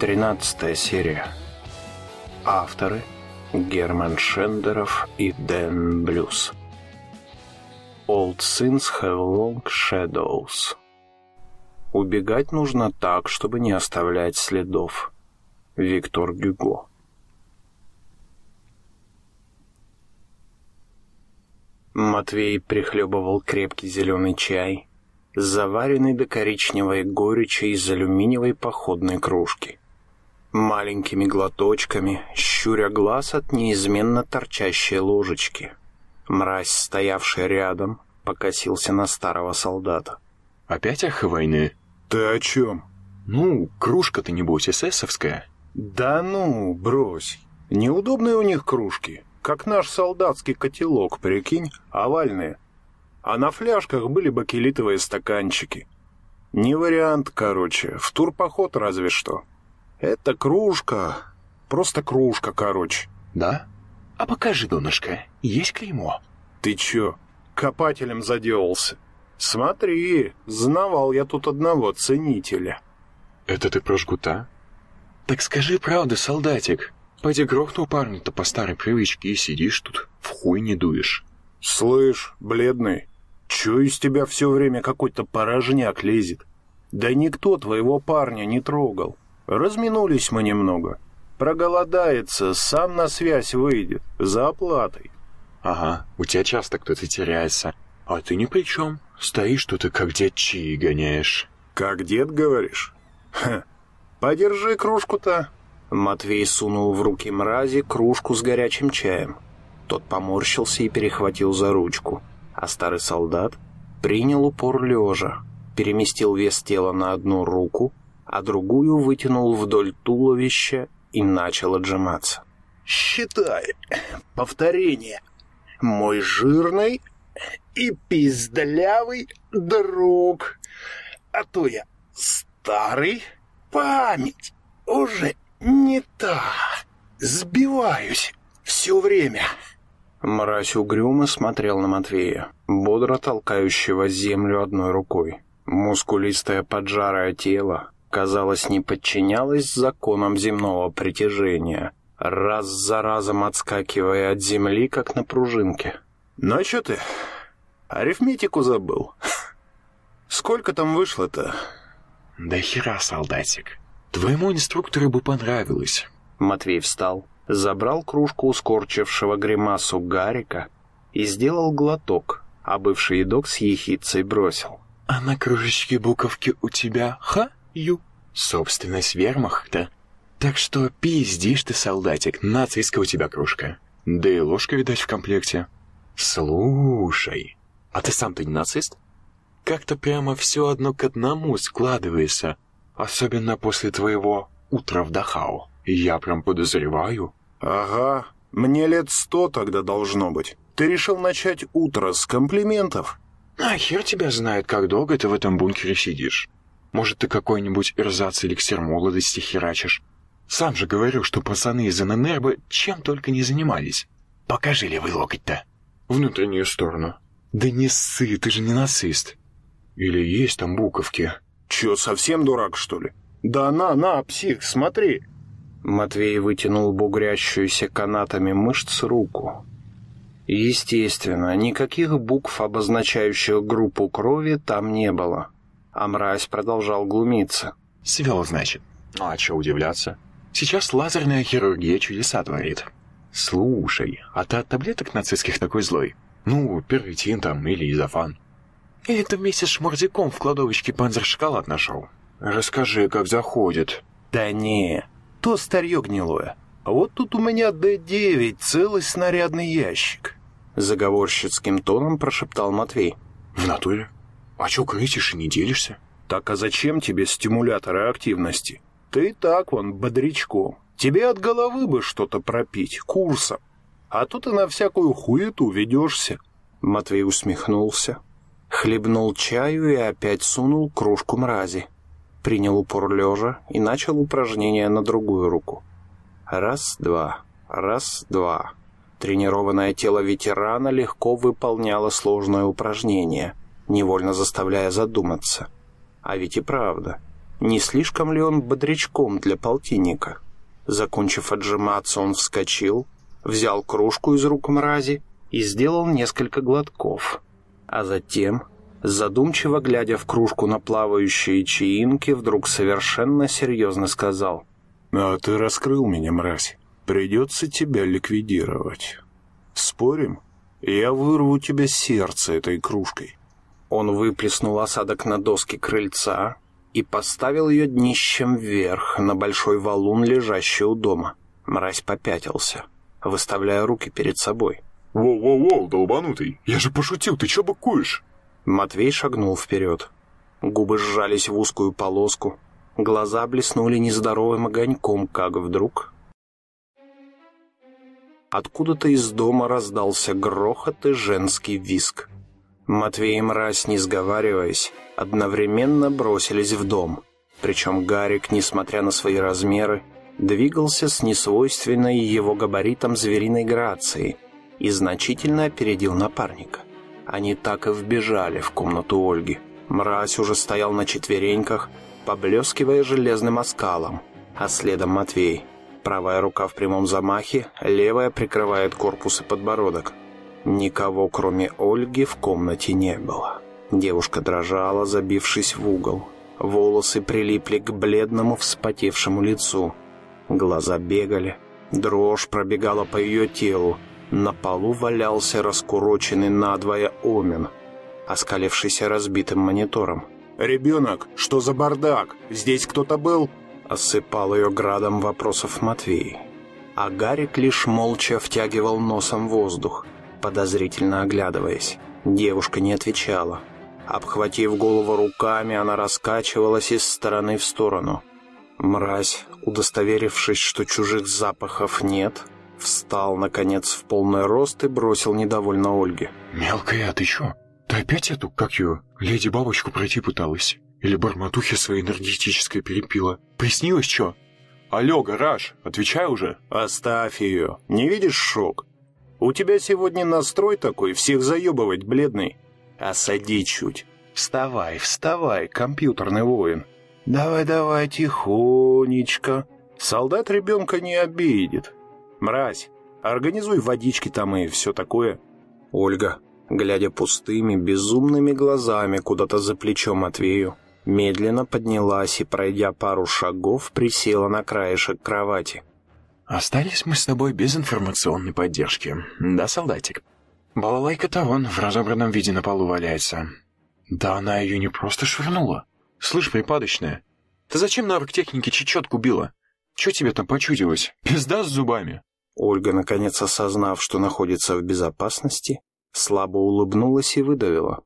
Тринадцатая серия. Авторы Герман Шендеров и Дэн Блюз. Old Sins have long shadows. Убегать нужно так, чтобы не оставлять следов. Виктор Гюго. Матвей прихлебывал крепкий зеленый чай, заваренный до коричневой горечи из алюминиевой походной кружки маленькими глоточками, щуря глаз от неизменно торчащей ложечки. Мразь, стоявший рядом, покосился на старого солдата. «Опять ах войны?» «Ты о чем?» «Ну, кружка-то, небось, эсэсовская». «Да ну, брось. Неудобные у них кружки. Как наш солдатский котелок, прикинь, овальные. А на фляжках были бакелитовые стаканчики. Не вариант, короче, в турпоход разве что». Это кружка. Просто кружка, короче. Да? А покажи, донышко, есть клеймо? Ты чё, копателем заделался? Смотри, знавал я тут одного ценителя. Это ты про жгута? Так скажи правду, солдатик. Пойди грохнул парня-то по старой привычке и сидишь тут, в хуй не дуешь. Слышь, бледный, чё из тебя все время какой-то порожняк лезет? Да никто твоего парня не трогал. Разминулись мы немного. Проголодается, сам на связь выйдет, за оплатой. Ага, у тебя часто кто-то теряется. А ты ни при чем. Стоишь тут и как дед чаи гоняешь. Как дед, говоришь? Ха, подержи кружку-то. Матвей сунул в руки мрази кружку с горячим чаем. Тот поморщился и перехватил за ручку. А старый солдат принял упор лежа, переместил вес тела на одну руку, а другую вытянул вдоль туловища и начал отжиматься. «Считай, повторение. Мой жирный и пиздлявый друг. А то я старый, память уже не та. Сбиваюсь все время». Мразь угрюмо смотрел на Матвея, бодро толкающего землю одной рукой. Мускулистое поджарое тело казалось, не подчинялась законам земного притяжения, раз за разом отскакивая от земли, как на пружинке. «Ну а что ты? Арифметику забыл? Сколько там вышло-то?» «Да хера, солдатик. Твоему инструктору бы понравилось». Матвей встал, забрал кружку ускорчившего гримасу Гарика и сделал глоток, а бывший едок с ехицей бросил. «А на кружечке буковки у тебя ха?» Ю. Собственность вермахта. Так что пиздишь ты, солдатик, нацистская у тебя кружка. Да и ложка, видать, в комплекте. Слушай, а ты сам-то не нацист? Как-то прямо все одно к одному складывается. Особенно после твоего утра в Дахау. Я прям подозреваю. Ага, мне лет сто тогда должно быть. Ты решил начать утро с комплиментов? А хер тебя знает, как долго ты в этом бункере сидишь. Может, ты какой-нибудь эрзац эликсир молодости херачишь? Сам же говорю, что пацаны из ННР бы чем только не занимались. Покажи левый локоть-то. Внутреннюю сторону. Да не ссы, ты же не нацист. Или есть там буковки? Чё, совсем дурак, что ли? Да на, на, псих, смотри. Матвей вытянул бугрящуюся канатами мышц руку. Естественно, никаких букв, обозначающих группу крови, там не было а мразь продолжал глумиться. «Свел, значит. Ну а чё удивляться? Сейчас лазерная хирургия чудеса творит. Слушай, а ты от таблеток нацистских такой злой? Ну, первитин там или изофан. Или ты вместе с шмурдяком в кладовочке панзер-шоколад нашел? Расскажи, как заходит». «Да не, то старье гнилое. А вот тут у меня Д-9, целый снарядный ящик», — заговорщицким тоном прошептал Матвей. «В натуре?» А чё крысишь и не делишься? Так а зачем тебе стимуляторы активности? Ты так вон, бодрячком. Тебе от головы бы что-то пропить, курсом. А тут и на всякую хуету ведешься. Матвей усмехнулся, хлебнул чаю и опять сунул кружку мрази. Принял упор лежа и начал упражнение на другую руку. Раз-два, раз-два. Тренированное тело ветерана легко выполняло сложное упражнение — невольно заставляя задуматься. А ведь и правда. Не слишком ли он бодрячком для полтинника? Закончив отжиматься, он вскочил, взял кружку из рук мрази и сделал несколько глотков. А затем, задумчиво глядя в кружку на плавающие чаинки, вдруг совершенно серьезно сказал. «А ты раскрыл меня, мразь. Придется тебя ликвидировать. Спорим? Я вырву тебе сердце этой кружкой». Он выплеснул осадок на доски крыльца и поставил ее днищем вверх на большой валун, лежащий у дома. Мразь попятился, выставляя руки перед собой. «Воу-воу-воу, долбанутый! Я же пошутил, ты чё быкуешь?» Матвей шагнул вперед. Губы сжались в узкую полоску, глаза блеснули нездоровым огоньком, как вдруг... Откуда-то из дома раздался грохот и женский виск. Матвей и Мразь, не сговариваясь, одновременно бросились в дом. Причем Гарик, несмотря на свои размеры, двигался с несвойственной его габаритом звериной грацией и значительно опередил напарника. Они так и вбежали в комнату Ольги. Мразь уже стоял на четвереньках, поблескивая железным оскалом, а следом Матвей. Правая рука в прямом замахе, левая прикрывает корпус и подбородок. Никого, кроме Ольги, в комнате не было. Девушка дрожала, забившись в угол. Волосы прилипли к бледному, вспотевшему лицу. Глаза бегали. Дрожь пробегала по ее телу. На полу валялся раскуроченный надвое омен, оскалившийся разбитым монитором. «Ребенок, что за бардак? Здесь кто-то был?» Осыпал ее градом вопросов Матвей. А Гарик лишь молча втягивал носом воздух подозрительно оглядываясь. Девушка не отвечала. Обхватив голову руками, она раскачивалась из стороны в сторону. Мразь, удостоверившись, что чужих запахов нет, встал, наконец, в полный рост и бросил недовольно Ольге. «Мелкая, а ты чё? Ты опять эту, как её, леди-бабочку пройти пыталась? Или барматухи своей энергетической перепила? Приснилось чё? Алло, гараж, отвечай уже!» «Оставь её. Не видишь шок? У тебя сегодня настрой такой, всех заебывать, бледный. Осади чуть. Вставай, вставай, компьютерный воин. Давай-давай, тихонечко. Солдат ребенка не обидит. Мразь, организуй водички там и все такое. Ольга, глядя пустыми, безумными глазами куда-то за плечо Матвею, медленно поднялась и, пройдя пару шагов, присела на краешек кровати. Остались мы с тобой без информационной поддержки. Да, солдатик? Балалайка-то вон в разобранном виде на полу валяется. Да она ее не просто швырнула. Слышь, припадочная, ты зачем на оргтехнике чечетку била? Че тебе там почудилось? Пизда с зубами. Ольга, наконец осознав, что находится в безопасности, слабо улыбнулась и выдавила.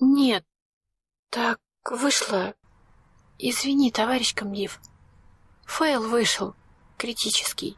«Нет, так вышло. Извини, товарищ комдив. Фейл вышел критический.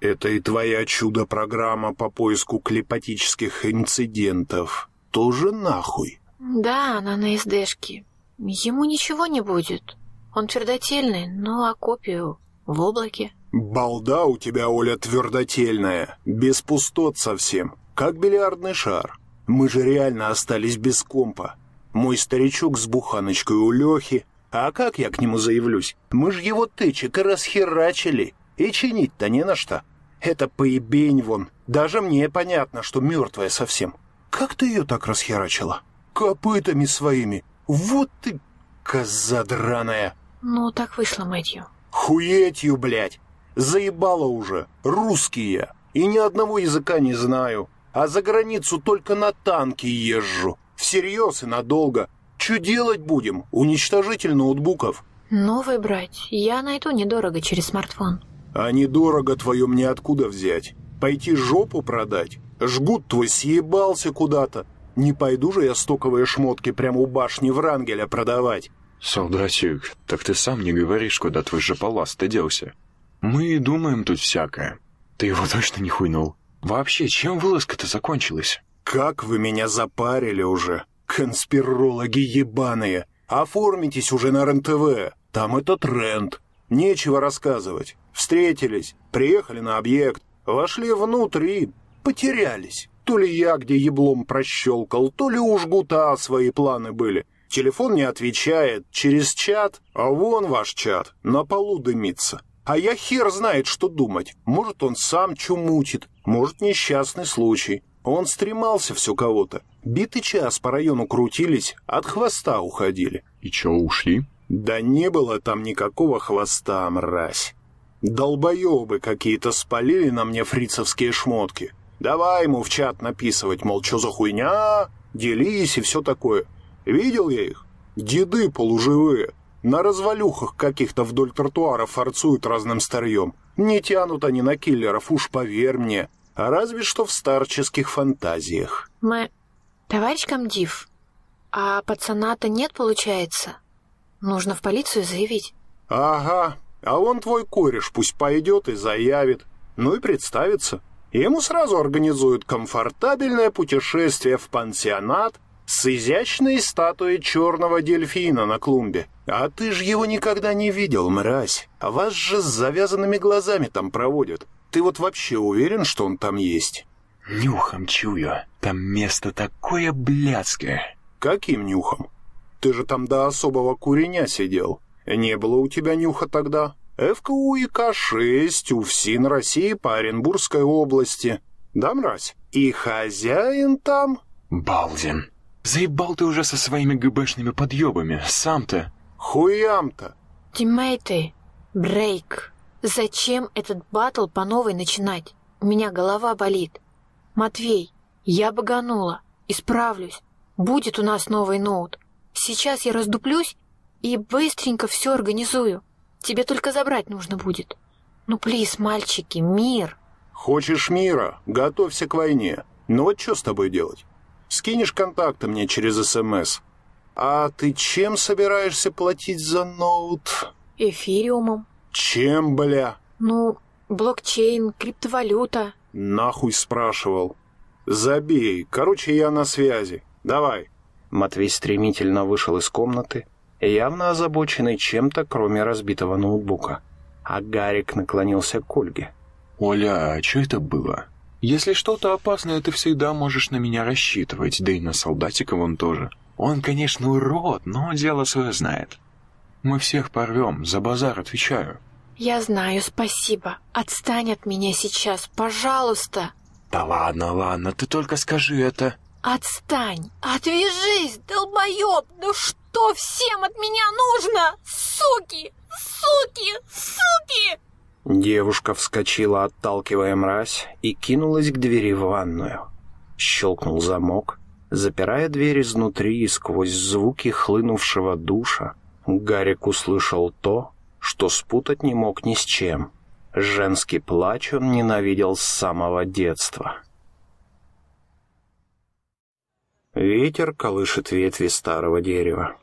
Это и твоя чудо-программа по поиску клепатических инцидентов. Тоже нахуй? Да, она на СДшке. Ему ничего не будет. Он твердотельный, но а копию в облаке. Балда у тебя, Оля, твердотельная. Без пустот совсем. Как бильярдный шар. Мы же реально остались без компа. Мой старичок с буханочкой у Лехи. А как я к нему заявлюсь? Мы же его тычек и расхерачили. И чинить-то не на что. Это поебень вон. Даже мне понятно, что мертвая совсем. Как ты ее так расхерачила? Копытами своими. Вот ты, коза драная. Ну, так вышло, Мэтью. Хуетью, блядь. Заебала уже. Русский я. И ни одного языка не знаю. А за границу только на танке езжу. Всерьез и надолго. Че делать будем? Уничтожитель ноутбуков. Новый брать я найду недорого через смартфон. А недорого твое мне откуда взять? Пойти жопу продать? Жгут твой съебался куда-то. Не пойду же я стоковые шмотки прямо у башни Врангеля продавать. Солдатик, так ты сам не говоришь, куда твой жополаз-то делся. Мы и думаем тут всякое. Ты его точно не хуйнул. Вообще, чем вылазка-то закончилась? Как вы меня запарили уже, конспирологи ебаные. Оформитесь уже на РНТВ, там это тренд. Нечего рассказывать. Встретились, приехали на объект, вошли внутрь и потерялись. То ли я где еблом прощелкал, то ли у жгута свои планы были. Телефон не отвечает, через чат, а вон ваш чат, на полу дымится. А я хер знает, что думать. Может, он сам чумутит, может, несчастный случай. Он стремался все кого-то. Битый час по району крутились, от хвоста уходили. И чё, ушли? Да не было там никакого хвоста, мразь. Долбоебы какие-то спалили на мне фрицевские шмотки. Давай ему в чат написывать, мол, что за хуйня, делись и все такое. Видел я их? Деды полуживые. На развалюхах каких-то вдоль тротуара форцуют разным старьем. Не тянут они на киллеров, уж поверь мне. А разве что в старческих фантазиях. Мы... Товарищ комдив, а пацана-то нет, получается? Нужно в полицию заявить. Ага, а он твой кореш, пусть пойдет и заявит. Ну и представится. Ему сразу организуют комфортабельное путешествие в пансионат с изящной статуей черного дельфина на клумбе. А ты ж его никогда не видел, мразь. А вас же с завязанными глазами там проводят. Ты вот вообще уверен, что он там есть? Нюхом чую. Там место такое блядское. Каким нюхом? Ты же там до особого куреня сидел. Не было у тебя нюха тогда. ФКУ ИК-6, УФСИН России по Оренбургской области. Да, мразь? И хозяин там... Балдин. Заебал ты уже со своими ГБшными подъебами. Сам-то... Хуям-то. Тиммейты, брейк. Зачем этот батл по новой начинать? У меня голова болит. Матвей, я баганула. Исправлюсь. Будет у нас новый ноут. Сейчас я раздуплюсь и быстренько все организую. Тебе только забрать нужно будет. Ну, плиз, мальчики, мир. Хочешь мира? Готовься к войне. Ну вот что с тобой делать? Скинешь контакты мне через СМС. А ты чем собираешься платить за ноут? Эфириумом. Чем, бля? Ну, блокчейн, криптовалюта. Нахуй спрашивал. Забей. Короче, я на связи. Давай. Матвей стремительно вышел из комнаты, явно озабоченный чем-то, кроме разбитого ноутбука. А Гарик наклонился к Ольге. «Оля, а что это было? Если что-то опасное, ты всегда можешь на меня рассчитывать, да и на солдатика вон тоже. Он, конечно, урод, но дело свое знает. Мы всех порвем, за базар отвечаю». Я знаю, спасибо. Отстань от меня сейчас, пожалуйста. «Да ладно, ладно, ты только скажи это». Отстань! Отвяжись, долбоеб! Ну что всем от меня нужно? Суки! Суки! Суки! Девушка вскочила, отталкивая мразь, и кинулась к двери в ванную. Щелкнул замок, запирая дверь изнутри и сквозь звуки хлынувшего душа. Гарик услышал то, что спутать не мог ни с чем. Женский плач он ненавидел с самого детства. Ветер колышет ветви старого дерева.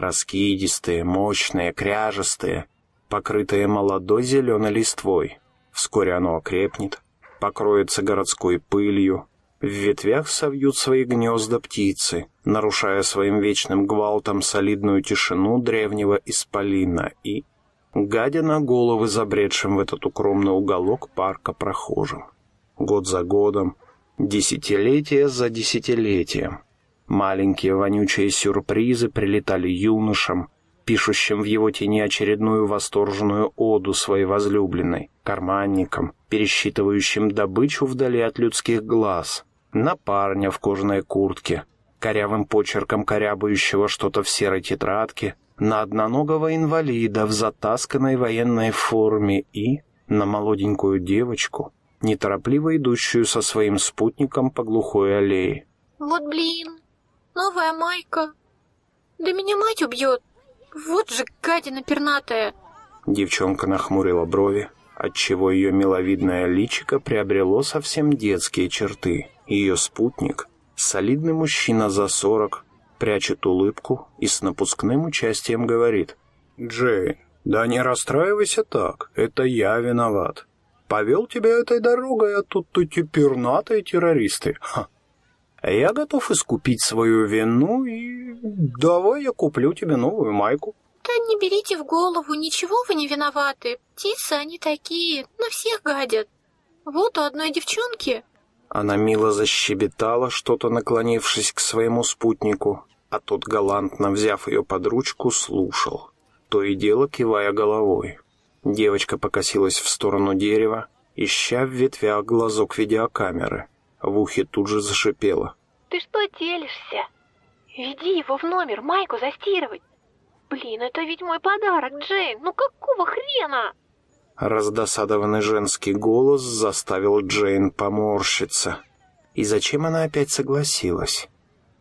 Раскидистые, мощные, кряжестые, покрытые молодой зеленой листвой. Вскоре оно окрепнет, покроется городской пылью. В ветвях совьют свои гнезда птицы, нарушая своим вечным гвалтом солидную тишину древнего исполина и, гадя на головы забредшим в этот укромный уголок парка прохожим. Год за годом, десятилетие за десятилетием, Маленькие вонючие сюрпризы прилетали юношам, пишущим в его тени очередную восторженную оду своей возлюбленной, карманникам, пересчитывающим добычу вдали от людских глаз, на парня в кожаной куртке, корявым почерком корябающего что-то в серой тетрадке, на одноногого инвалида в затасканной военной форме и на молоденькую девочку, неторопливо идущую со своим спутником по глухой аллее. Вот блин, новая майка. Да меня мать убьет. Вот же гадина пернатая. Девчонка нахмурила брови, отчего ее миловидное личико приобрело совсем детские черты. Ее спутник, солидный мужчина за сорок, прячет улыбку и с напускным участием говорит. «Джейн, да не расстраивайся так, это я виноват. Повел тебя этой дорогой, а тут эти пернатые террористы. Ха, я готов искупить свою вину и давай я куплю тебе новую майку. Да не берите в голову, ничего вы не виноваты. Птицы они такие, на всех гадят. Вот у одной девчонки... Она мило защебетала, что-то наклонившись к своему спутнику. а тот, галантно взяв ее под ручку, слушал, то и дело кивая головой. Девочка покосилась в сторону дерева, ища в ветвях глазок видеокамеры. В ухе тут же зашипело. «Ты что телишься? Веди его в номер, майку застирывать. Блин, это ведь мой подарок, Джейн. Ну какого хрена?» Раздосадованный женский голос заставил Джейн поморщиться. И зачем она опять согласилась?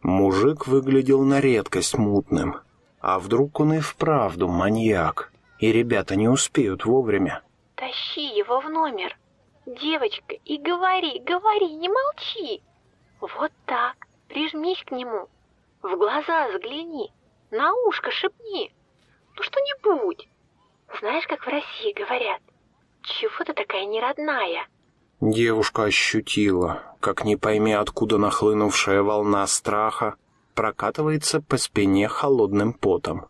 Мужик выглядел на редкость мутным. А вдруг он и вправду маньяк, и ребята не успеют вовремя? «Тащи его в номер, девочка, и говори, говори, не молчи. Вот так, прижмись к нему, в глаза загляни, на ушко шепни. Ну что-нибудь. Знаешь, как в России говорят, чего ты такая неродная?» Девушка ощутила, как не пойми откуда нахлынувшая волна страха прокатывается по спине холодным потом.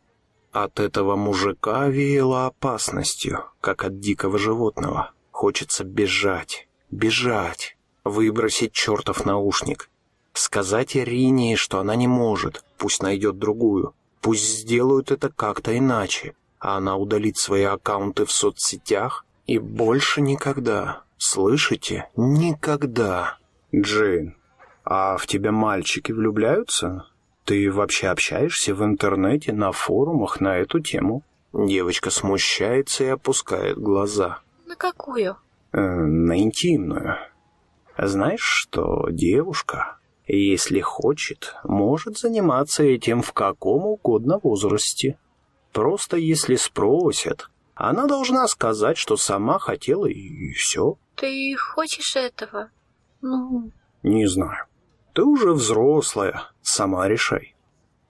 От этого мужика веяло опасностью, как от дикого животного. Хочется бежать, бежать, выбросить чертов наушник. Сказать Ирине, что она не может, пусть найдет другую. Пусть сделают это как-то иначе, а она удалит свои аккаунты в соцсетях и больше никогда Слышите? Никогда. Джейн, а в тебя мальчики влюбляются? Ты вообще общаешься в интернете, на форумах на эту тему? Девочка смущается и опускает глаза. На какую? Э, на интимную. Знаешь что, девушка, если хочет, может заниматься этим в каком угодно возрасте. Просто если спросят, она должна сказать, что сама хотела и все. Ты хочешь этого? Ну... Не знаю. Ты уже взрослая, сама решай.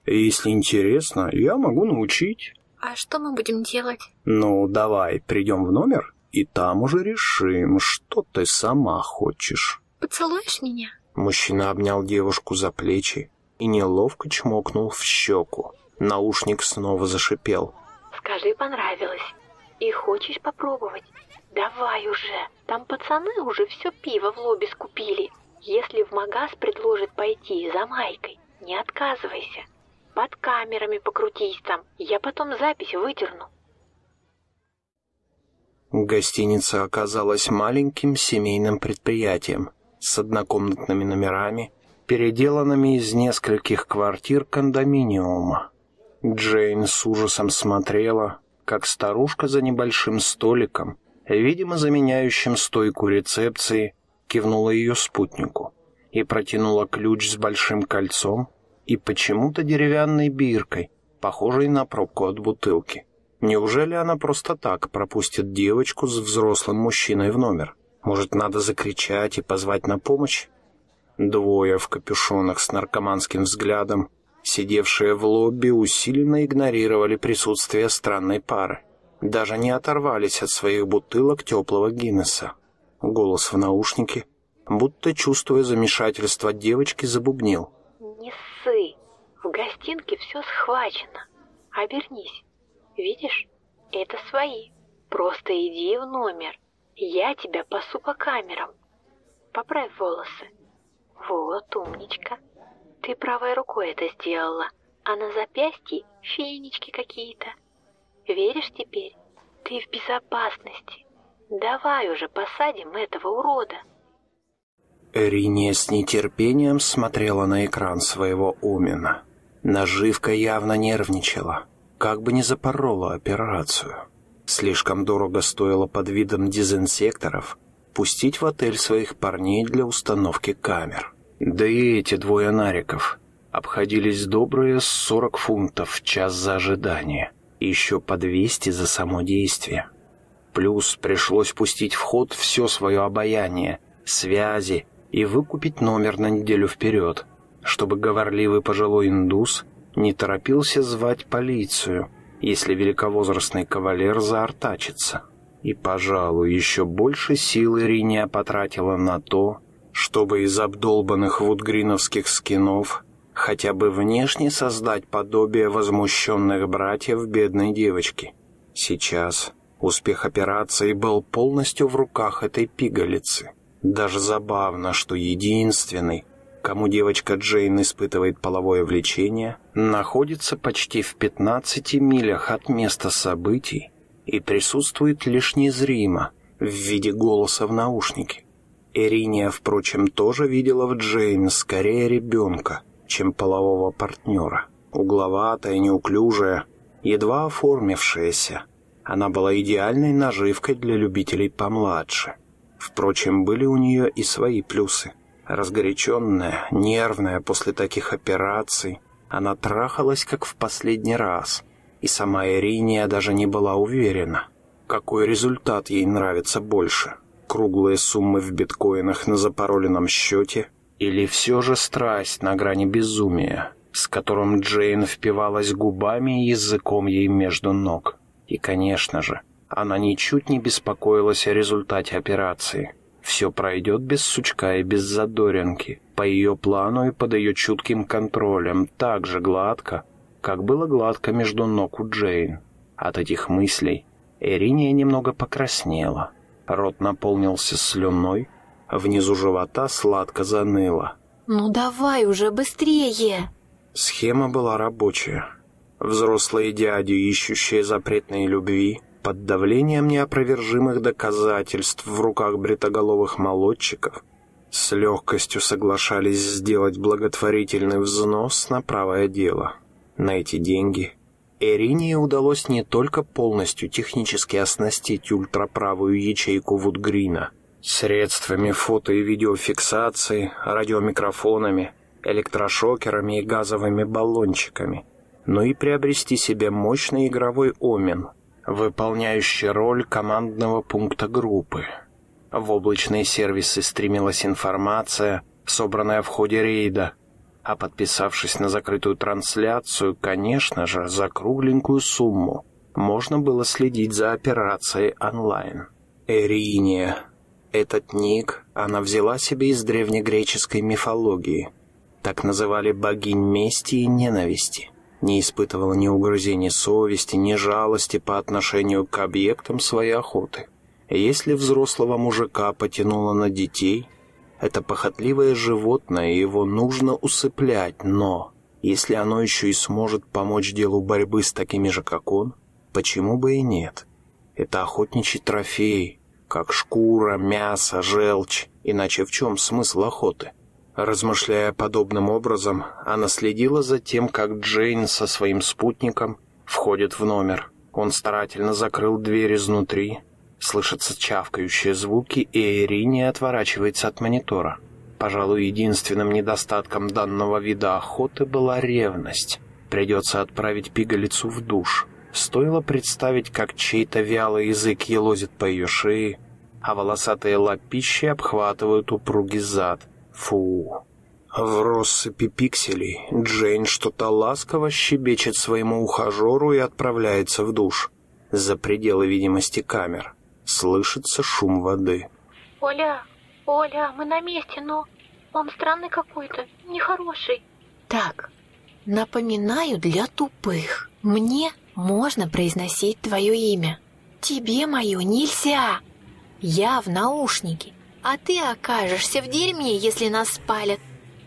Если интересно, я могу научить. А что мы будем делать? Ну, давай, придем в номер, и там уже решим, что ты сама хочешь. Поцелуешь меня? Мужчина обнял девушку за плечи и неловко чмокнул в щеку. Наушник снова зашипел. Скажи, понравилось. И хочешь попробовать? Давай уже, там пацаны уже все пиво в лобби скупили. Если в магаз предложит пойти за майкой, не отказывайся. Под камерами покрутись там, я потом запись выдерну. Гостиница оказалась маленьким семейным предприятием с однокомнатными номерами, переделанными из нескольких квартир кондоминиума. Джейн с ужасом смотрела, как старушка за небольшим столиком видимо, заменяющим стойку рецепции, кивнула ее спутнику и протянула ключ с большим кольцом и почему-то деревянной биркой, похожей на пробку от бутылки. Неужели она просто так пропустит девочку с взрослым мужчиной в номер? Может, надо закричать и позвать на помощь? Двое в капюшонах с наркоманским взглядом, сидевшие в лобби, усиленно игнорировали присутствие странной пары даже не оторвались от своих бутылок теплого Гиннесса. Голос в наушнике, будто чувствуя замешательство девочки, забубнил. «Не ссы, в гостинке все схвачено. Обернись. Видишь, это свои. Просто иди в номер. Я тебя пасу по камерам. Поправь волосы. Вот, умничка. Ты правой рукой это сделала, а на запястье фенечки какие-то. Веришь теперь? Ты в безопасности. Давай уже посадим этого урода. Эриния с нетерпением смотрела на экран своего Умина. Наживка явно нервничала, как бы не запорола операцию. Слишком дорого стоило под видом дезинсекторов пустить в отель своих парней для установки камер. Да и эти двое нариков обходились добрые 40 фунтов в час за ожидание еще по 200 за само действие. Плюс пришлось пустить в ход все свое обаяние, связи и выкупить номер на неделю вперед, чтобы говорливый пожилой индус не торопился звать полицию, если великовозрастный кавалер заортачится. И, пожалуй, еще больше сил Ириния потратила на то, чтобы из обдолбанных вудгриновских скинов хотя бы внешне создать подобие возмущенных братьев бедной девочки. Сейчас успех операции был полностью в руках этой пигалицы. Даже забавно, что единственный, кому девочка Джейн испытывает половое влечение, находится почти в 15 милях от места событий и присутствует лишь незримо в виде голоса в наушнике. Ириния, впрочем, тоже видела в Джейн скорее ребенка, чем полового партнера. Угловатая, неуклюжая, едва оформившаяся. Она была идеальной наживкой для любителей помладше. Впрочем, были у нее и свои плюсы. Разгоряченная, нервная после таких операций, она трахалась как в последний раз. И сама Ириния даже не была уверена, какой результат ей нравится больше. Круглые суммы в биткоинах на запароленном счете или все же страсть на грани безумия, с которым Джейн впивалась губами и языком ей между ног. И, конечно же, она ничуть не беспокоилась о результате операции. Все пройдет без сучка и без задоринки, по ее плану и под ее чутким контролем, так же гладко, как было гладко между ног у Джейн. От этих мыслей Ириния немного покраснела. Рот наполнился слюной, внизу живота сладко заныло. «Ну давай уже быстрее!» Схема была рабочая. Взрослые дяди, ищущие запретной любви, под давлением неопровержимых доказательств в руках бритоголовых молодчиков с легкостью соглашались сделать благотворительный взнос на правое дело. На эти деньги Эринии удалось не только полностью технически оснастить ультраправую ячейку Вудгрина средствами фото- и видеофиксации, радиомикрофонами, электрошокерами и газовыми баллончиками, но и приобрести себе мощный игровой омен – выполняющий роль командного пункта группы. В облачные сервисы стремилась информация, собранная в ходе рейда, а подписавшись на закрытую трансляцию, конечно же, за кругленькую сумму, можно было следить за операцией онлайн. Эриния. Этот ник она взяла себе из древнегреческой мифологии. Так называли богинь мести и ненависти не испытывала ни угрызений совести, ни жалости по отношению к объектам своей охоты. Если взрослого мужика потянуло на детей, это похотливое животное, его нужно усыплять, но если оно еще и сможет помочь делу борьбы с такими же, как он, почему бы и нет? Это охотничий трофей, как шкура, мясо, желчь, иначе в чем смысл охоты? Размышляя подобным образом, она следила за тем, как Джейн со своим спутником входит в номер. Он старательно закрыл дверь изнутри. Слышатся чавкающие звуки, и Ирине отворачивается от монитора. Пожалуй, единственным недостатком данного вида охоты была ревность. Придется отправить пигалицу в душ. Стоило представить, как чей-то вялый язык елозит по ее шее, а волосатые лапищи обхватывают упругий зад — Фу. В россыпи пикселей Джейн что-то ласково щебечет своему ухажеру и отправляется в душ. За пределы видимости камер слышится шум воды. «Оля, Оля, мы на месте, но он странный какой-то, нехороший». Так, напоминаю для тупых. Мне можно произносить твое имя. Тебе мое нельзя. Я в наушнике. А ты окажешься в дерьме, если нас спалят.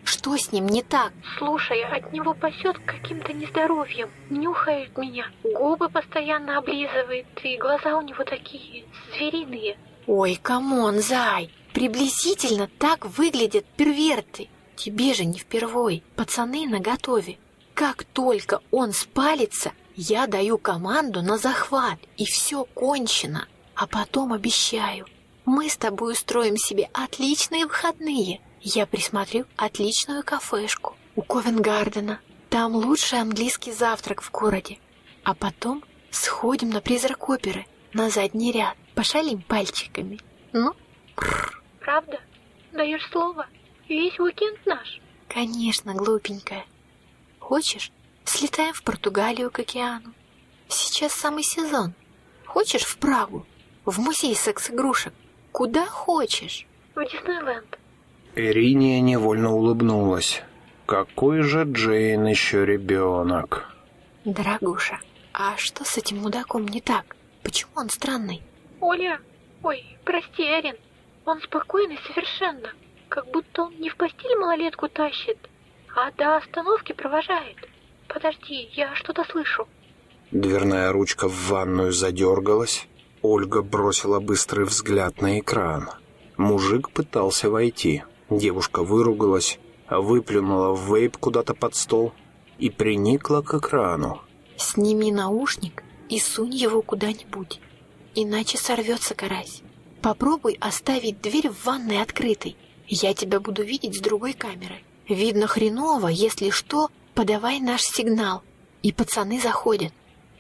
Что с ним не так? Слушай, от него пасет каким-то нездоровьем. Нюхает меня, губы постоянно облизывает, и глаза у него такие звериные. Ой, come on, зай, приблизительно так выглядят перверты. Тебе же не впервой, пацаны наготове. Как только он спалится, я даю команду на захват, и все кончено. А потом обещаю, мы с тобой устроим себе отличные выходные. Я присмотрю отличную кафешку у Ковент-Гардена. Там лучший английский завтрак в городе. А потом сходим на призрак оперы на задний ряд, пошалим пальчиками. Ну? Правда? Даешь слово? Весь уикенд наш? Конечно, глупенькая. Хочешь, слетаем в Португалию к океану? Сейчас самый сезон. Хочешь в Прагу? В музей секс-игрушек? Куда хочешь. В Диснейленд. Ириния невольно улыбнулась. Какой же Джейн еще ребенок. Дорогуша, а что с этим мудаком не так? Почему он странный? Оля, ой, прости, Эрин. Он спокойный совершенно. Как будто он не в постель малолетку тащит, а до остановки провожает. подожди, я что-то слышу. Дверная ручка в ванную задергалась. Ольга бросила быстрый взгляд на экран. Мужик пытался войти. Девушка выругалась, выплюнула вейп куда-то под стол и приникла к экрану. Сними наушник и сунь его куда-нибудь, иначе сорвется карась. Попробуй оставить дверь в ванной открытой. Я тебя буду видеть с другой камеры. Видно хреново, если что, подавай наш сигнал. И пацаны заходят.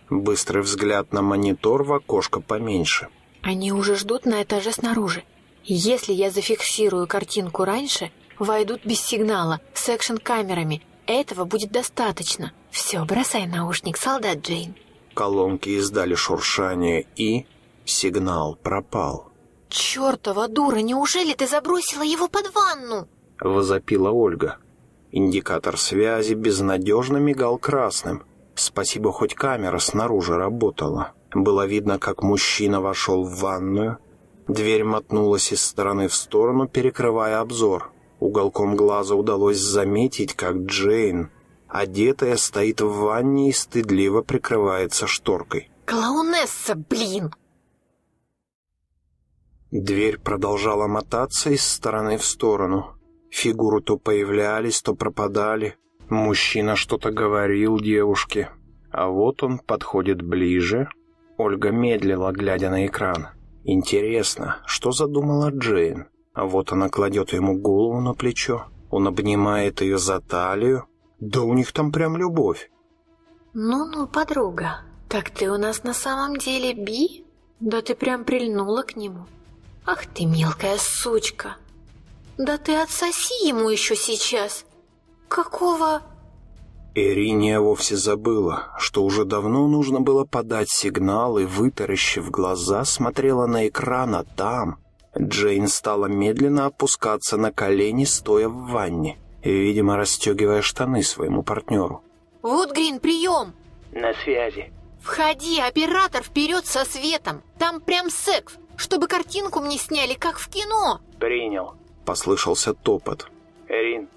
Быстрый взгляд на монитор в окошко поменьше. Они уже ждут на этаже снаружи. Если я зафиксирую картинку раньше, войдут без сигнала, с экшн-камерами. Этого будет достаточно. Все, бросай наушник, солдат Джейн. Колонки издали шуршание и... Сигнал пропал. «Чертова дура, неужели ты забросила его под ванну?» Возопила Ольга. Индикатор связи безнадежно мигал красным. Спасибо, хоть камера снаружи работала. Было видно, как мужчина вошел в ванную. Дверь мотнулась из стороны в сторону, перекрывая обзор. Уголком глаза удалось заметить, как Джейн, одетая, стоит в ванне и стыдливо прикрывается шторкой. «Клоунесса, блин!» Дверь продолжала мотаться из стороны в сторону. Фигуры то появлялись, то пропадали. Мужчина что-то говорил девушке. А вот он подходит ближе. Ольга медлила, глядя на экран. Интересно, что задумала Джейн? А вот она кладет ему голову на плечо. Он обнимает ее за талию. Да у них там прям любовь. «Ну-ну, подруга, так ты у нас на самом деле Би? Да ты прям прильнула к нему. Ах ты мелкая сучка! Да ты отсоси ему еще сейчас! Какого...» Ириния вовсе забыла, что уже давно нужно было подать сигнал и, вытаращив глаза, смотрела на экран, а там... Джейн стала медленно опускаться на колени, стоя в ванне, видимо, расстегивая штаны своему партнеру. «Вот, Грин, прием!» «На связи». «Входи, оператор, вперед со светом! Там прям секс, чтобы картинку мне сняли, как в кино!» «Принял», — послышался топот. «Эрин,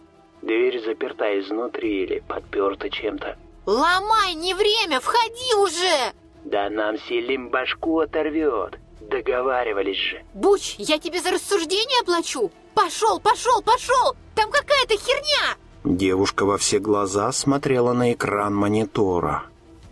дверь заперта изнутри или подперта чем-то?» «Ломай, не время, входи уже!» «Да нам Селим башку оторвет. Договаривались же». «Буч, я тебе за рассуждение оплачу! Пошел, пошел, пошел! Там какая-то херня!» Девушка во все глаза смотрела на экран монитора.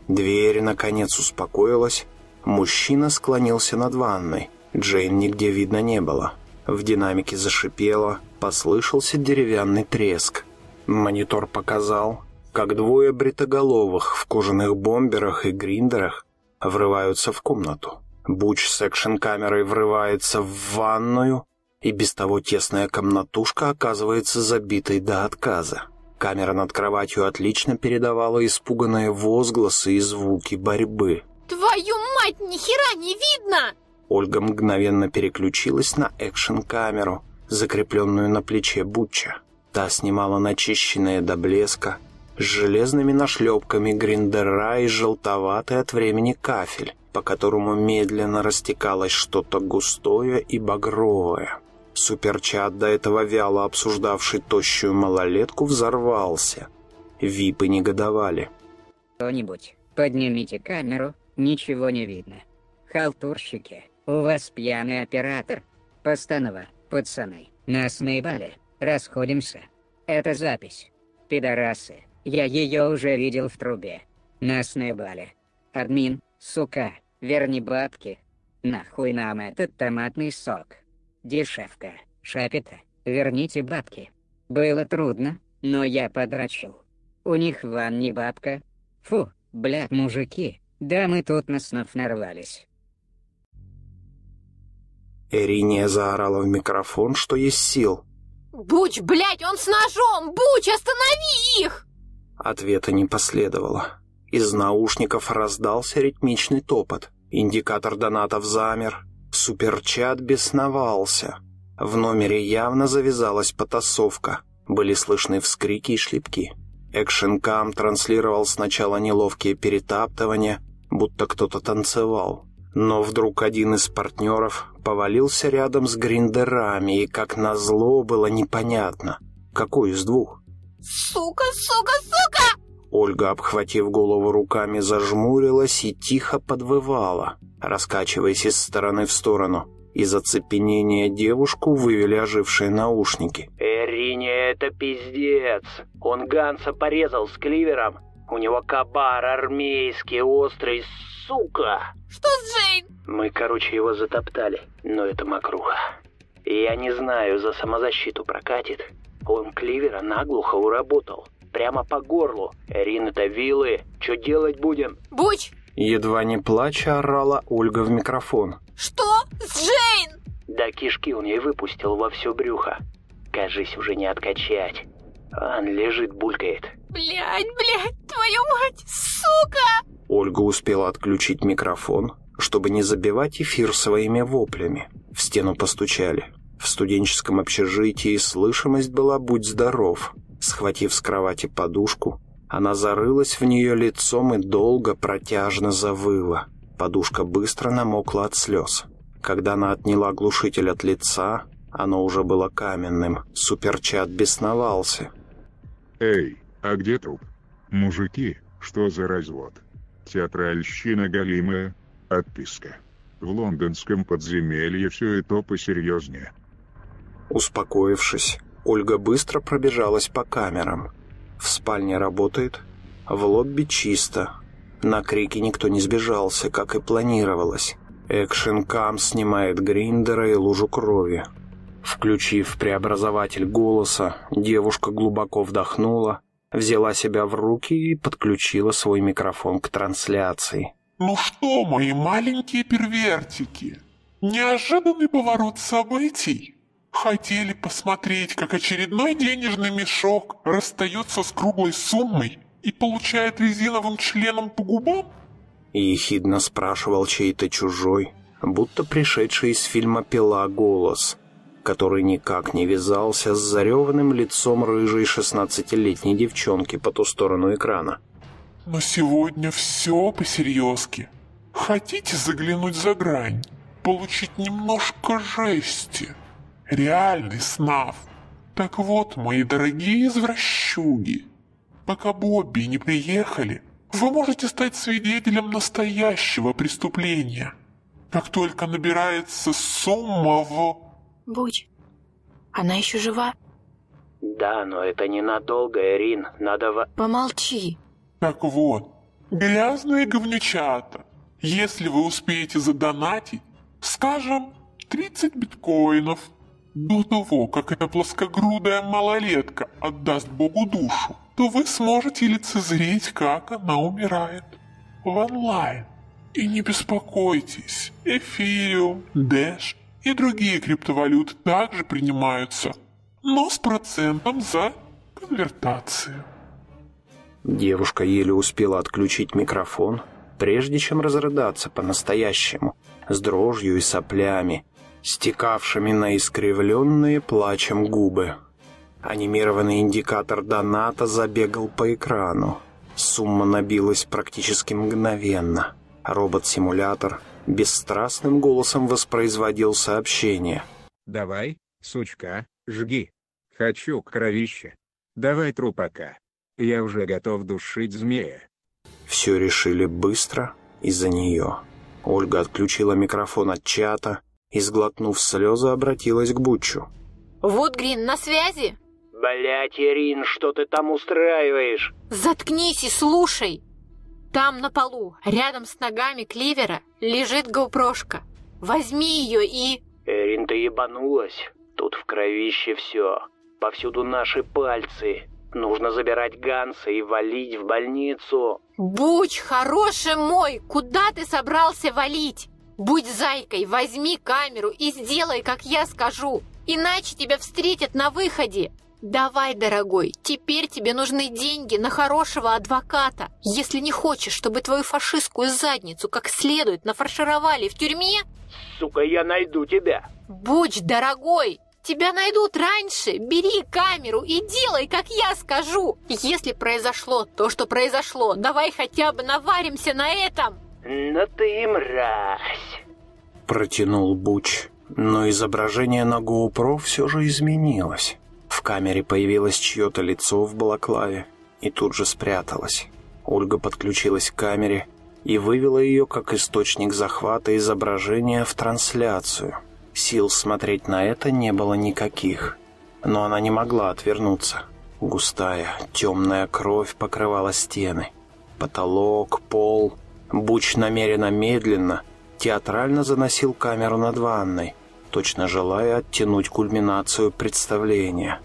Дверь, наконец, успокоилась. Мужчина склонился над ванной. Джейн нигде видно не было. В динамике зашипело, послышался деревянный треск. Монитор показал, как двое бритоголовых в кожаных бомберах и гриндерах врываются в комнату. Буч с экшн-камерой врывается в ванную, и без того тесная комнатушка оказывается забитой до отказа. Камера над кроватью отлично передавала испуганные возгласы и звуки борьбы. «Твою мать, ни хера не видно!» Ольга мгновенно переключилась на экшн-камеру, закрепленную на плече Бутча. Та снимала начищенные до блеска, с железными нашлепками гриндера и желтоватый от времени кафель, по которому медленно растекалось что-то густое и багровое. Суперчат, до этого вяло обсуждавший тощую малолетку, взорвался. Випы негодовали. Кто-нибудь, поднимите камеру, ничего не видно. Халтурщики, у вас пьяный оператор. Постанова, пацаны, нас наебали, расходимся. Это запись. Пидорасы, я ее уже видел в трубе. Нас наебали. Админ, сука, верни бабки. Нахуй нам этот томатный сок. Дешевка, шапита, верните бабки. Было трудно, но я подрачил. У них в ванне бабка. Фу, блядь, мужики, да мы тут на снов нарвались. Эриния заорала в микрофон, что есть сил. «Буч, блядь, он с ножом! Буч, останови их!» Ответа не последовало. Из наушников раздался ритмичный топот. Индикатор донатов замер. Суперчат бесновался. В номере явно завязалась потасовка. Были слышны вскрики и шлепки. Экшенкам транслировал сначала неловкие перетаптывания, будто кто-то танцевал. Но вдруг один из партнеров повалился рядом с гриндерами, и, как назло, было непонятно, какой из двух. «Сука, сука, сука! Ольга, обхватив голову руками, зажмурилась и тихо подвывала, раскачиваясь из стороны в сторону. Из оцепенения девушку вывели ожившие наушники. «Эрине, это пиздец! Он Ганса порезал с кливером! У него кабар армейский, острый, сука!» Что с Джейн? Мы, короче, его затоптали, но это мокруха. Я не знаю, за самозащиту прокатит. Он кливера наглухо уработал. Прямо по горлу. Эрин, вилы. Что делать будем? Буч, Едва не плача орала Ольга в микрофон. что с Джейн? Да кишки он ей выпустил во все брюхо. Кажись, уже не откачать. Он лежит, булькает. Блядь, блядь, твою мать, сука! Ольга успела отключить микрофон, чтобы не забивать эфир своими воплями. В стену постучали. В студенческом общежитии слышимость была «Будь здоров». Схватив с кровати подушку, она зарылась в нее лицом и долго протяжно завыла. Подушка быстро намокла от слез. Когда она отняла глушитель от лица, оно уже было каменным. Суперчат бесновался. Эй, а где труп? Мужики, что за развод? Театральщина галимая, отписка. В лондонском подземелье все это посерьезнее. Успокоившись, Ольга быстро пробежалась по камерам. В спальне работает, в лобби чисто. На крики никто не сбежался, как и планировалось. Экшен Кам снимает гриндера и лужу крови. Включив преобразователь голоса, девушка глубоко вдохнула, взяла себя в руки и подключила свой микрофон к трансляции. Ну что, мои маленькие первертики, неожиданный поворот событий. Хотели посмотреть, как очередной денежный мешок расстается с круглой суммой и получает резиновым членом по губам? И ехидно спрашивал чей-то чужой, будто пришедший из фильма «Пила» голос, который никак не вязался с зареванным лицом рыжей шестнадцатилетней девчонки по ту сторону экрана. Но сегодня все по-серьезки. Хотите заглянуть за грань? Получить немножко жести? Реальный снав. Так вот, мои дорогие извращуги, пока Бобби не приехали, вы можете стать свидетелем настоящего преступления. Как только набирается сумма в... Буч, она еще жива? Да, но это ненадолго, Эрин. Надо в... Помолчи. Так вот, грязные говнючата, если вы успеете задонатить, скажем, 30 биткоинов, до того, как эта плоскогрудая малолетка отдаст Богу душу, то вы сможете лицезреть, как она умирает. В онлайн. И не беспокойтесь, эфириум, дэш и другие криптовалюты также принимаются, но с процентом за конвертацию. Девушка еле успела отключить микрофон, прежде чем разрыдаться по-настоящему, с дрожью и соплями, стекавшими на искривленные плачем губы. Анимированный индикатор доната забегал по экрану. Сумма набилась практически мгновенно. Робот-симулятор бесстрастным голосом воспроизводил сообщение. Давай, сучка, жги. Хочу кровище. Давай трупака. Я уже готов душить змея. Все решили быстро из-за нее. Ольга отключила микрофон от чата и, сглотнув слезы, обратилась к Бутчу. Вот Грин на связи? Блять, Эрин, что ты там устраиваешь? Заткнись и слушай. Там на полу, рядом с ногами Кливера, лежит гоупрошка. Возьми ее и... Эрин, ты ебанулась? Тут в кровище все. Повсюду наши пальцы. Нужно забирать Ганса и валить в больницу. Буч, хороший мой, куда ты собрался валить? Будь зайкой, возьми камеру и сделай, как я скажу. Иначе тебя встретят на выходе. Давай, дорогой, теперь тебе нужны деньги на хорошего адвоката. Если не хочешь, чтобы твою фашистскую задницу как следует нафаршировали в тюрьме, Сука, я найду тебя. Буч, дорогой, тебя найдут раньше. Бери камеру и делай, как я скажу. Если произошло то, что произошло, давай хотя бы наваримся на этом. Но ты мразь. Протянул Буч, но изображение на GoPro все же изменилось. В камере появилось чье-то лицо в балаклаве. и тут же спряталась. Ольга подключилась к камере и вывела ее как источник захвата изображения в трансляцию. Сил смотреть на это не было никаких, но она не могла отвернуться. Густая, темная кровь покрывала стены. Потолок, пол. Буч намеренно медленно, театрально заносил камеру над ванной, точно желая оттянуть кульминацию представления.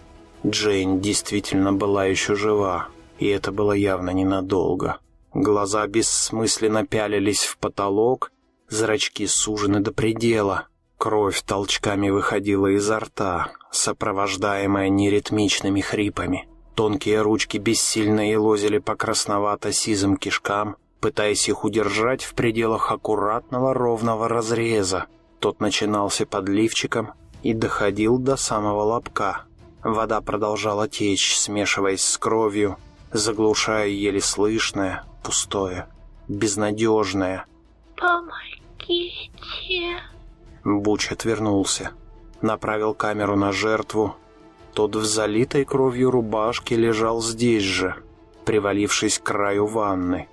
Джейн действительно была еще жива, и это было явно ненадолго. Глаза бессмысленно пялились в потолок, зрачки сужены до предела. Кровь толчками выходила изо рта, сопровождаемая неритмичными хрипами. Тонкие ручки бессильно елозили по красновато-сизым кишкам, пытаясь их удержать в пределах аккуратного ровного разреза. Тот начинался под лифчиком и доходил до самого лобка. Вода продолжала течь, смешиваясь с кровью, заглушая еле слышное, пустое, безнадежное. «Помогите!» Буч отвернулся, направил камеру на жертву. Тот в залитой кровью рубашке лежал здесь же, привалившись к краю ванны.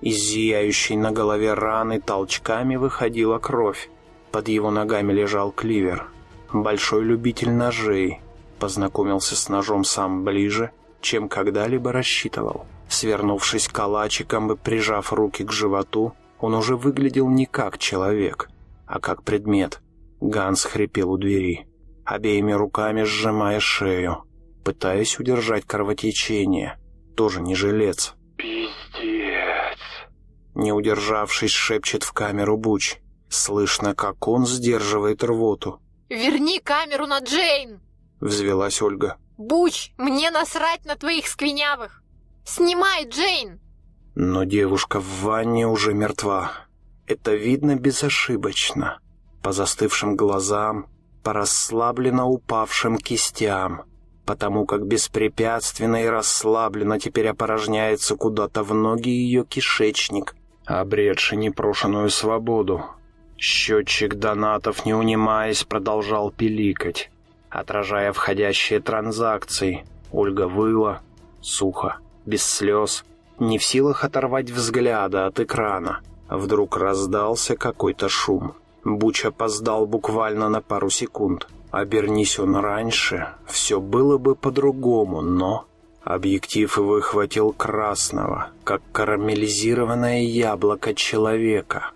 Из зияющей на голове раны толчками выходила кровь. Под его ногами лежал кливер. Большой любитель ножей. Познакомился с ножом сам ближе, чем когда-либо рассчитывал. Свернувшись калачиком и прижав руки к животу, он уже выглядел не как человек, а как предмет. Ганс хрипел у двери, обеими руками сжимая шею, пытаясь удержать кровотечение. Тоже не жилец. «Пиздец!» Не удержавшись, шепчет в камеру Буч. Слышно, как он сдерживает рвоту. «Верни камеру на Джейн!» Взвелась Ольга. «Буч, мне насрать на твоих сквинявых! Снимай, Джейн!» Но девушка в ванне уже мертва. Это видно безошибочно. По застывшим глазам, по расслабленно упавшим кистям, потому как беспрепятственно и расслабленно теперь опорожняется куда-то в ноги ее кишечник, обретший непрошенную свободу. Счетчик донатов, не унимаясь, продолжал пиликать, отражая входящие транзакции. Ольга выла, сухо, без слез, не в силах оторвать взгляда от экрана. Вдруг раздался какой-то шум. Буч опоздал буквально на пару секунд. Обернись он раньше, все было бы по-другому, но... Объектив выхватил красного, как карамелизированное яблоко человека.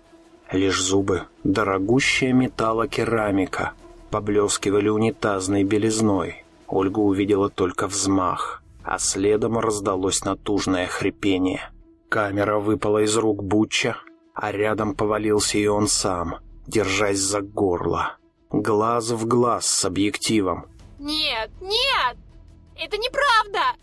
Лишь зубы, дорогущая металлокерамика, поблескивали унитазной белизной. Ольга увидела только взмах, а следом раздалось натужное хрипение. Камера выпала из рук Бутча, а рядом повалился и он сам, держась за горло. Глаз в глаз с объективом. «Нет, нет! Это неправда!»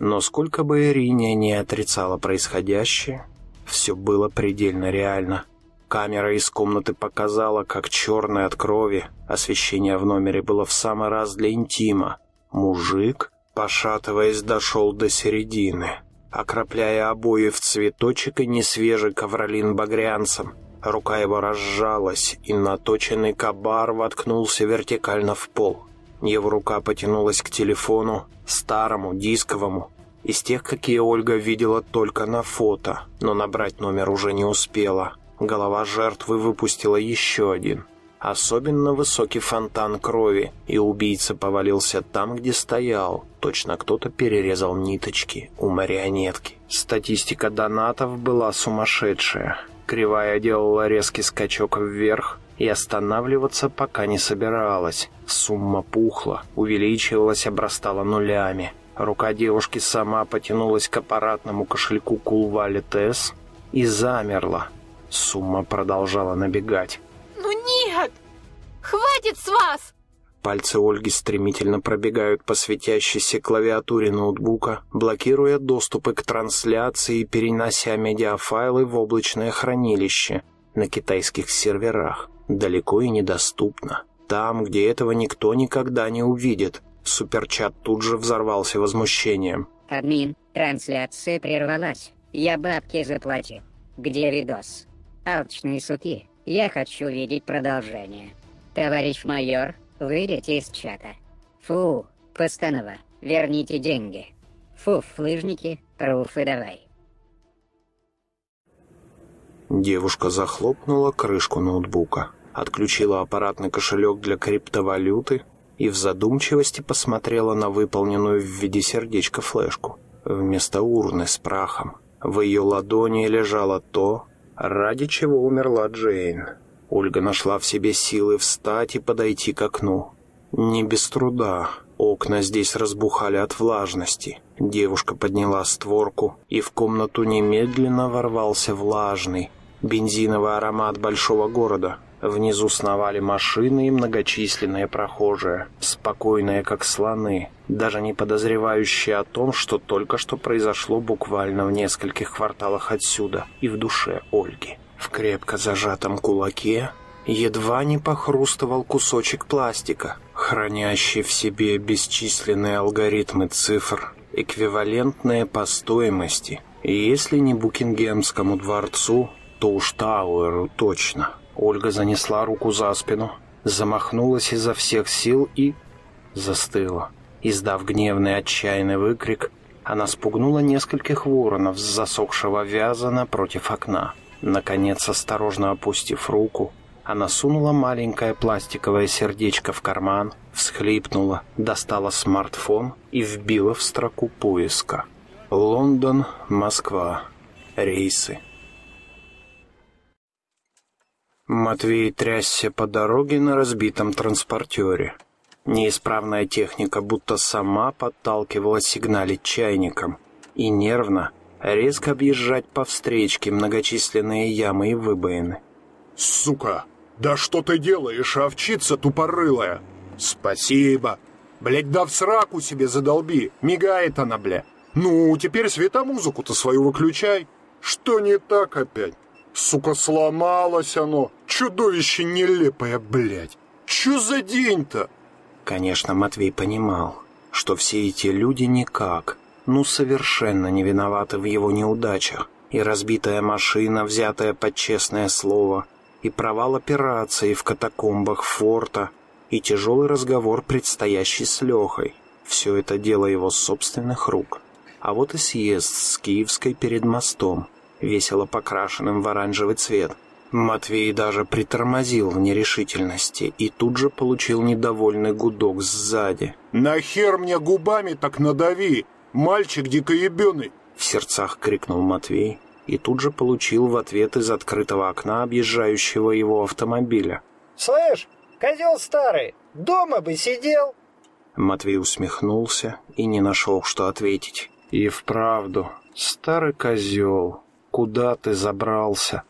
Но сколько бы Ириния не отрицала происходящее, все было предельно реально. Камера из комнаты показала, как черное от крови, освещение в номере было в самый раз для интима. Мужик, пошатываясь, дошел до середины, окропляя обои в цветочек и несвежий ковролин багрянцем. Рука его разжалась, и наточенный кабар воткнулся вертикально в пол. Его рука потянулась к телефону, старому, дисковому, из тех, какие Ольга видела только на фото, но набрать номер уже не успела. Голова жертвы выпустила еще один. Особенно высокий фонтан крови, и убийца повалился там, где стоял. Точно кто-то перерезал ниточки у марионетки. Статистика донатов была сумасшедшая. Кривая делала резкий скачок вверх и останавливаться пока не собиралась. Сумма пухла, увеличивалась, обрастала нулями. Рука девушки сама потянулась к аппаратному кошельку Кулвали Тесс и замерла. Сумма продолжала набегать. «Ну нет! Хватит с вас!» Пальцы Ольги стремительно пробегают по светящейся клавиатуре ноутбука, блокируя доступы к трансляции и перенося медиафайлы в облачное хранилище на китайских серверах. Далеко и недоступно. Там, где этого никто никогда не увидит. Суперчат тут же взорвался возмущением. Админ, трансляция прервалась. Я бабки заплатил. Где видос? Алчные суки. Я хочу видеть продолжение. Товарищ майор, выйдите из чата. Фу, постанова, верните деньги. Фуф, лыжники, руфы давай. Девушка захлопнула крышку ноутбука, отключила аппаратный кошелек для криптовалюты и в задумчивости посмотрела на выполненную в виде сердечка флешку. Вместо урны с прахом в ее ладони лежало то, ради чего умерла Джейн. Ольга нашла в себе силы встать и подойти к окну. Не без труда. Окна здесь разбухали от влажности. Девушка подняла створку, и в комнату немедленно ворвался влажный, бензиновый аромат большого города. Внизу сновали машины и многочисленные прохожие, спокойные как слоны, даже не подозревающие о том, что только что произошло буквально в нескольких кварталах отсюда и в душе Ольги. В крепко зажатом кулаке едва не похрустывал кусочек пластика, хранящий в себе бесчисленные алгоритмы цифр, эквивалентные по стоимости, если не Букингемскому дворцу, то уж Тауэру точно. Ольга занесла руку за спину, замахнулась изо всех сил и застыла. Издав гневный отчаянный выкрик, она спугнула нескольких воронов с засохшего вяза напротив окна. Наконец, осторожно опустив руку, она сунула маленькое пластиковое сердечко в карман, всхлипнула, достала смартфон и вбила в строку поиска. Лондон, Москва. Рейсы. Матвей трясся по дороге на разбитом транспортере. Неисправная техника будто сама подталкивала сигналить чайником. И нервно, резко объезжать по встречке многочисленные ямы и выбоины. «Сука! Да что ты делаешь, овчица тупорылая?» «Спасибо! Блядь, да в сраку себе задолби! Мигает она, бля! Ну, теперь светомузыку-то свою выключай! Что не так опять? Сука, сломалось оно! Чудовище нелепое, блядь! Чё за день-то?» Конечно, Матвей понимал, что все эти люди никак, ну совершенно не виноваты в его неудачах. И разбитая машина, взятая под честное слово, и провал операции в катакомбах форта, и тяжелый разговор, предстоящий с Лехой. Все это дело его собственных рук. А вот и съезд с Киевской перед мостом, весело покрашенным в оранжевый цвет. Матвей даже притормозил в нерешительности и тут же получил недовольный гудок сзади. «Нахер мне губами так надави! Мальчик дикоебеный!» В сердцах крикнул Матвей и тут же получил в ответ из открытого окна объезжающего его автомобиля. «Слышь, козел старый, дома бы сидел!» Матвей усмехнулся и не нашел, что ответить. «И вправду, старый козел, куда ты забрался?»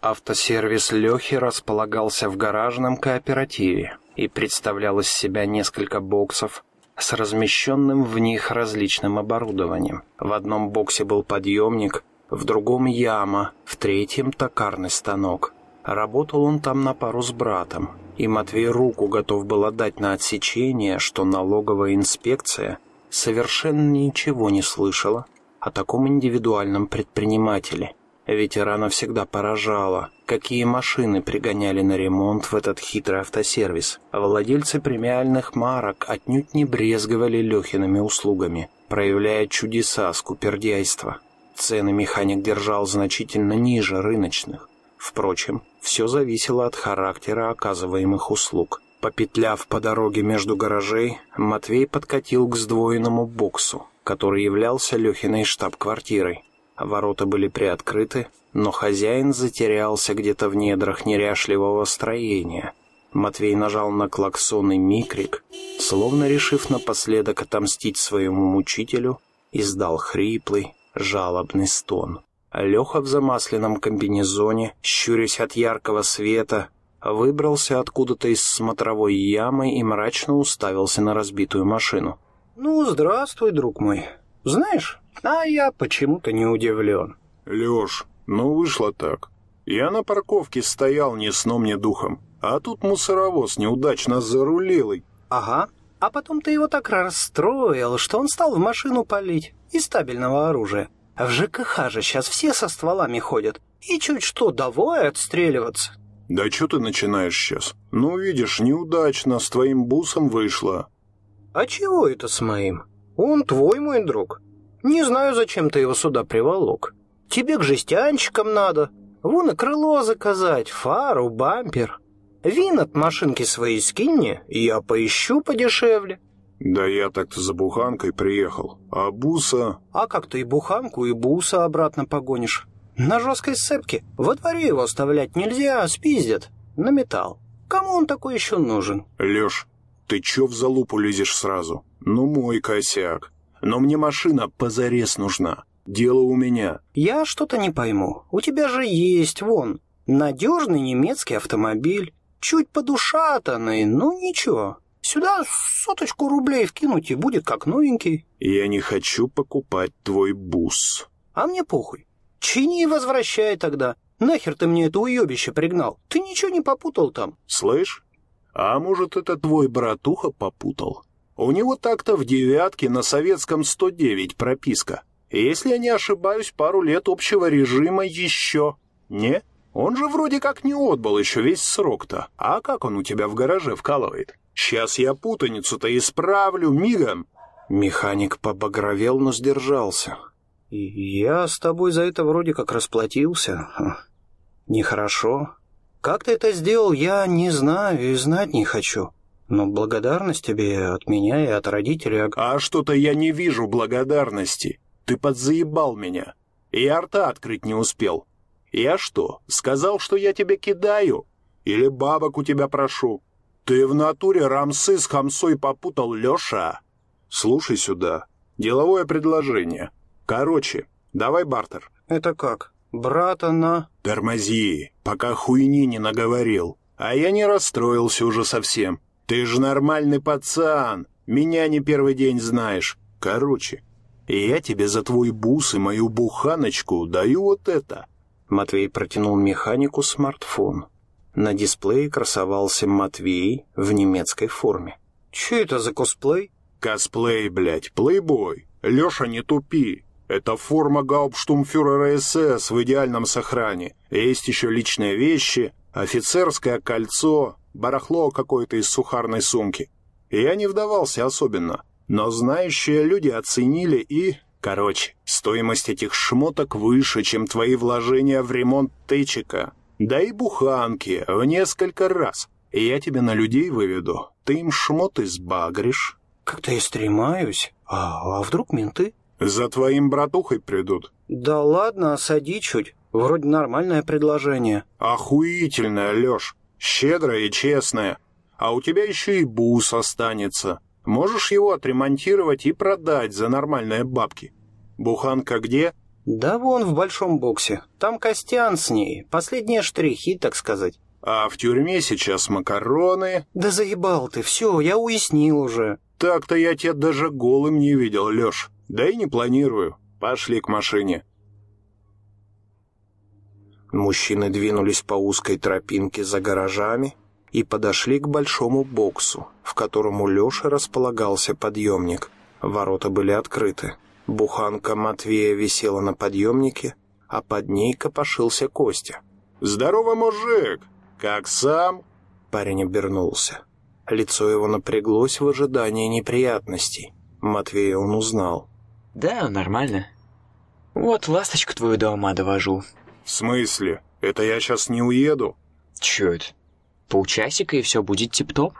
Автосервис Лехи располагался в гаражном кооперативе и представлял из себя несколько боксов с размещенным в них различным оборудованием. В одном боксе был подъемник, в другом яма, в третьем токарный станок. Работал он там на пару с братом, и Матвей руку готов был отдать на отсечение, что налоговая инспекция совершенно ничего не слышала о таком индивидуальном предпринимателе. Ветерана всегда поражало, какие машины пригоняли на ремонт в этот хитрый автосервис. Владельцы премиальных марок отнюдь не брезговали Лехиными услугами, проявляя чудеса скупердяйства. Цены механик держал значительно ниже рыночных. Впрочем, все зависело от характера оказываемых услуг. Попетляв по дороге между гаражей, Матвей подкатил к сдвоенному боксу, который являлся Лехиной штаб-квартирой. Ворота были приоткрыты, но хозяин затерялся где-то в недрах неряшливого строения. Матвей нажал на клаксонный микрик, словно решив напоследок отомстить своему мучителю, издал хриплый, жалобный стон. Леха в замасленном комбинезоне, щурясь от яркого света, выбрался откуда-то из смотровой ямы и мрачно уставился на разбитую машину. «Ну, здравствуй, друг мой. Знаешь, а я почему-то не удивлен». «Леш, ну вышло так. Я на парковке стоял ни сном, ни духом, а тут мусоровоз неудачно зарулил и...» «Ага, а потом ты его так расстроил, что он стал в машину палить из стабильного оружия. В ЖКХ же сейчас все со стволами ходят. И чуть что, давай отстреливаться. Да что ты начинаешь сейчас? Ну, видишь, неудачно, с твоим бусом вышло. А чего это с моим? Он твой, мой друг. Не знаю, зачем ты его сюда приволок. Тебе к жестянщикам надо. Вон и крыло заказать, фару, бампер. Вин от машинки своей скинь мне, я поищу подешевле. Да я так-то за буханкой приехал. А буса... А как ты и буханку, и буса обратно погонишь? На жесткой сцепке. Во дворе его оставлять нельзя, спиздят. На металл. Кому он такой еще нужен? Леш, ты че в залупу лезешь сразу? Ну, мой косяк. Но мне машина позарез нужна. Дело у меня. Я что-то не пойму. У тебя же есть, вон, надежный немецкий автомобиль. Чуть подушатанный, ну ничего. Сюда соточку рублей вкинуть и будет как новенький. Я не хочу покупать твой бус. А мне похуй. Чини и возвращай тогда. Нахер ты мне это уебище пригнал? Ты ничего не попутал там? Слышь? А может, это твой братуха попутал? У него так-то в девятке на советском 109 прописка. Если я не ошибаюсь, пару лет общего режима еще. Не? Он же вроде как не отбыл еще весь срок-то. А как он у тебя в гараже вкалывает? Сейчас я путаницу-то исправлю мигом. Механик побагровел, но сдержался. «Я с тобой за это вроде как расплатился. Нехорошо. Как ты это сделал, я не знаю и знать не хочу. Но благодарность тебе от меня и от родителей...» «А что-то я не вижу благодарности. Ты подзаебал меня. Я рта открыть не успел. Я что, сказал, что я тебя кидаю? Или бабок у тебя прошу? Ты в натуре рамсы с хамсой попутал, Леша? Слушай сюда. Деловое предложение». Короче, давай бартер. Это как? Брата на... Тормози, пока хуйни не наговорил. А я не расстроился уже совсем. Ты же нормальный пацан. Меня не первый день знаешь. Короче, я тебе за твой бус и мою буханочку даю вот это. Матвей протянул механику смартфон. На дисплее красовался Матвей в немецкой форме. Че это за косплей? Косплей, блядь, плейбой. Леша, не тупи. Это форма гауптштумфюрера СС в идеальном сохране. Есть еще личные вещи, офицерское кольцо, барахло какое-то из сухарной сумки. Я не вдавался особенно, но знающие люди оценили и... Короче, стоимость этих шмоток выше, чем твои вложения в ремонт тычика. Да и буханки в несколько раз. Я тебя на людей выведу. Ты им шмоты сбагришь. Как-то я стремаюсь. А, а вдруг менты? За твоим братухой придут. Да ладно, осади чуть. Вроде нормальное предложение. Охуительное, Лёш. Щедрое и честное. А у тебя еще и бус останется. Можешь его отремонтировать и продать за нормальные бабки. Буханка где? Да вон в большом боксе. Там Костян с ней. Последние штрихи, так сказать. А в тюрьме сейчас макароны. Да заебал ты, все, я уяснил уже. Так-то я тебя даже голым не видел, Лёш. Да и не планирую. Пошли к машине. Мужчины двинулись по узкой тропинке за гаражами и подошли к большому боксу, в котором у Лёши располагался подъемник. Ворота были открыты. Буханка Матвея висела на подъемнике, а под ней копошился Костя. «Здорово, мужик! Как сам?» Парень обернулся. Лицо его напряглось в ожидании неприятностей. Матвея он узнал. Да, нормально. Вот ласточку твою до ума довожу. В смысле? Это я сейчас не уеду? Это? Полчасика и все будет тип-топ?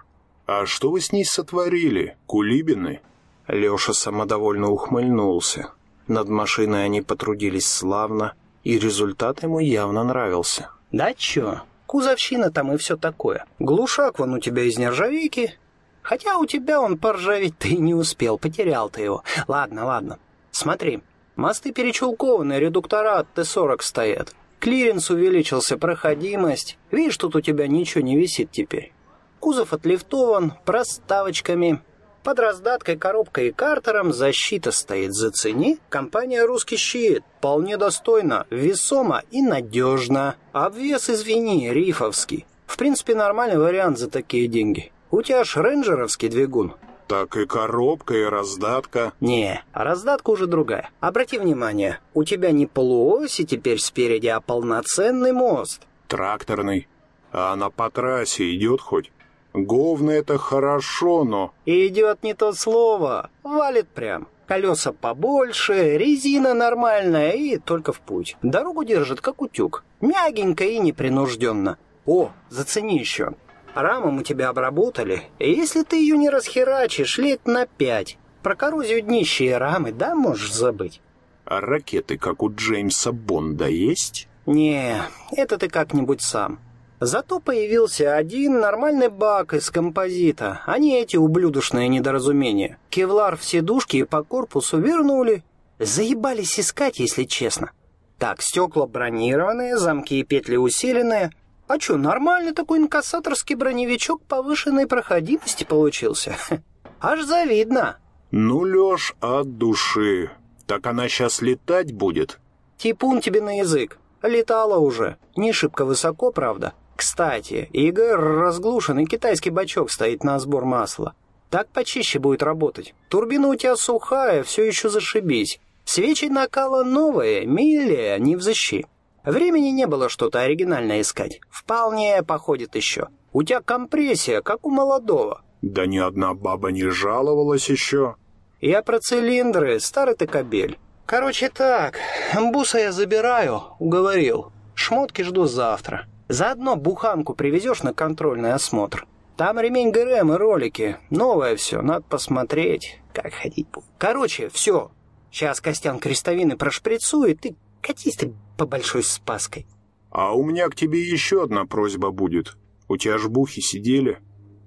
А что вы с ней сотворили, кулибины? Леша самодовольно ухмыльнулся. Над машиной они потрудились славно, и результат ему явно нравился. Да чё? Кузовщина там и все такое. Глушак вон у тебя из нержавейки. Хотя у тебя он поржаветь ты не успел, потерял ты его. Ладно, ладно. Смотри, мосты перечулкованы, редуктора от Т-40 стоят. Клиренс увеличился, проходимость. Видишь, тут у тебя ничего не висит теперь. Кузов отлифтован, проставочками. Под раздаткой, коробкой и картером защита стоит. Зацени. Компания «Русский щит». Вполне достойно, весомо и надежно. Обвес, извини, рифовский. В принципе, нормальный вариант за такие деньги. У тебя ж рейнджеровский двигун. Так и коробка, и раздатка. Не, раздатка уже другая. Обрати внимание, у тебя не полуоси теперь спереди, а полноценный мост. Тракторный. А она по трассе идет хоть? Говно это хорошо, но... Идет не то слово. Валит прям. Колеса побольше, резина нормальная и только в путь. Дорогу держит, как утюг. Мягенько и непринужденно. О, зацени еще. Раму мы тебя обработали, и если ты ее не расхерачишь, лет на пять. Про коррозию днища и рамы, да, можешь забыть. А ракеты, как у Джеймса Бонда, есть? Не, это ты как-нибудь сам. Зато появился один нормальный бак из композита, а не эти ублюдочные недоразумения. Кевлар в сидушке и по корпусу вернули. Заебались искать, если честно. Так, стекла бронированные, замки и петли усиленные. А чё, нормальный такой инкассаторский броневичок повышенной проходимости получился. Аж завидно. Ну, Лёш, от души. Так она сейчас летать будет? Типун тебе на язык. Летала уже. Не шибко высоко, правда. Кстати, ИГР разглушенный китайский бачок стоит на сбор масла. Так почище будет работать. Турбина у тебя сухая, все еще зашибись. Свечи накала новые, милее, не взыщи. Времени не было что-то оригинальное искать. Вполне походит еще. У тебя компрессия, как у молодого. Да ни одна баба не жаловалась еще. Я про цилиндры, старый ты кобель. Короче так, буса я забираю, уговорил. Шмотки жду завтра. Заодно буханку привезешь на контрольный осмотр. Там ремень ГРМ и ролики. Новое все, надо посмотреть, как ходить. Короче, все. Сейчас Костян крестовины прошприцует, и катись ты по большой спаской. А у меня к тебе еще одна просьба будет. У тебя ж бухи сидели.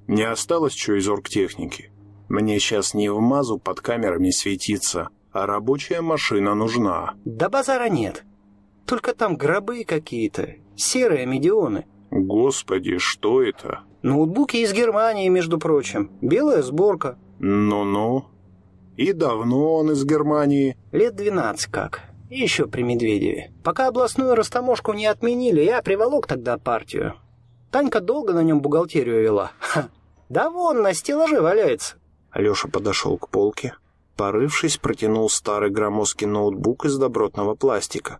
Не осталось что из оргтехники? Мне сейчас не в мазу под камерами светиться, а рабочая машина нужна. Да базара нет. Только там гробы какие-то, серые медионы. Господи, что это? Ноутбуки из Германии, между прочим. Белая сборка. Ну-ну. И давно он из Германии? Лет двенадцать как. И еще при Медведеве. Пока областную растаможку не отменили, я приволок тогда партию. Танька долго на нем бухгалтерию вела. Ха. Да вон, на стеллаже валяется. Алеша подошел к полке, порывшись, протянул старый громоздкий ноутбук из добротного пластика.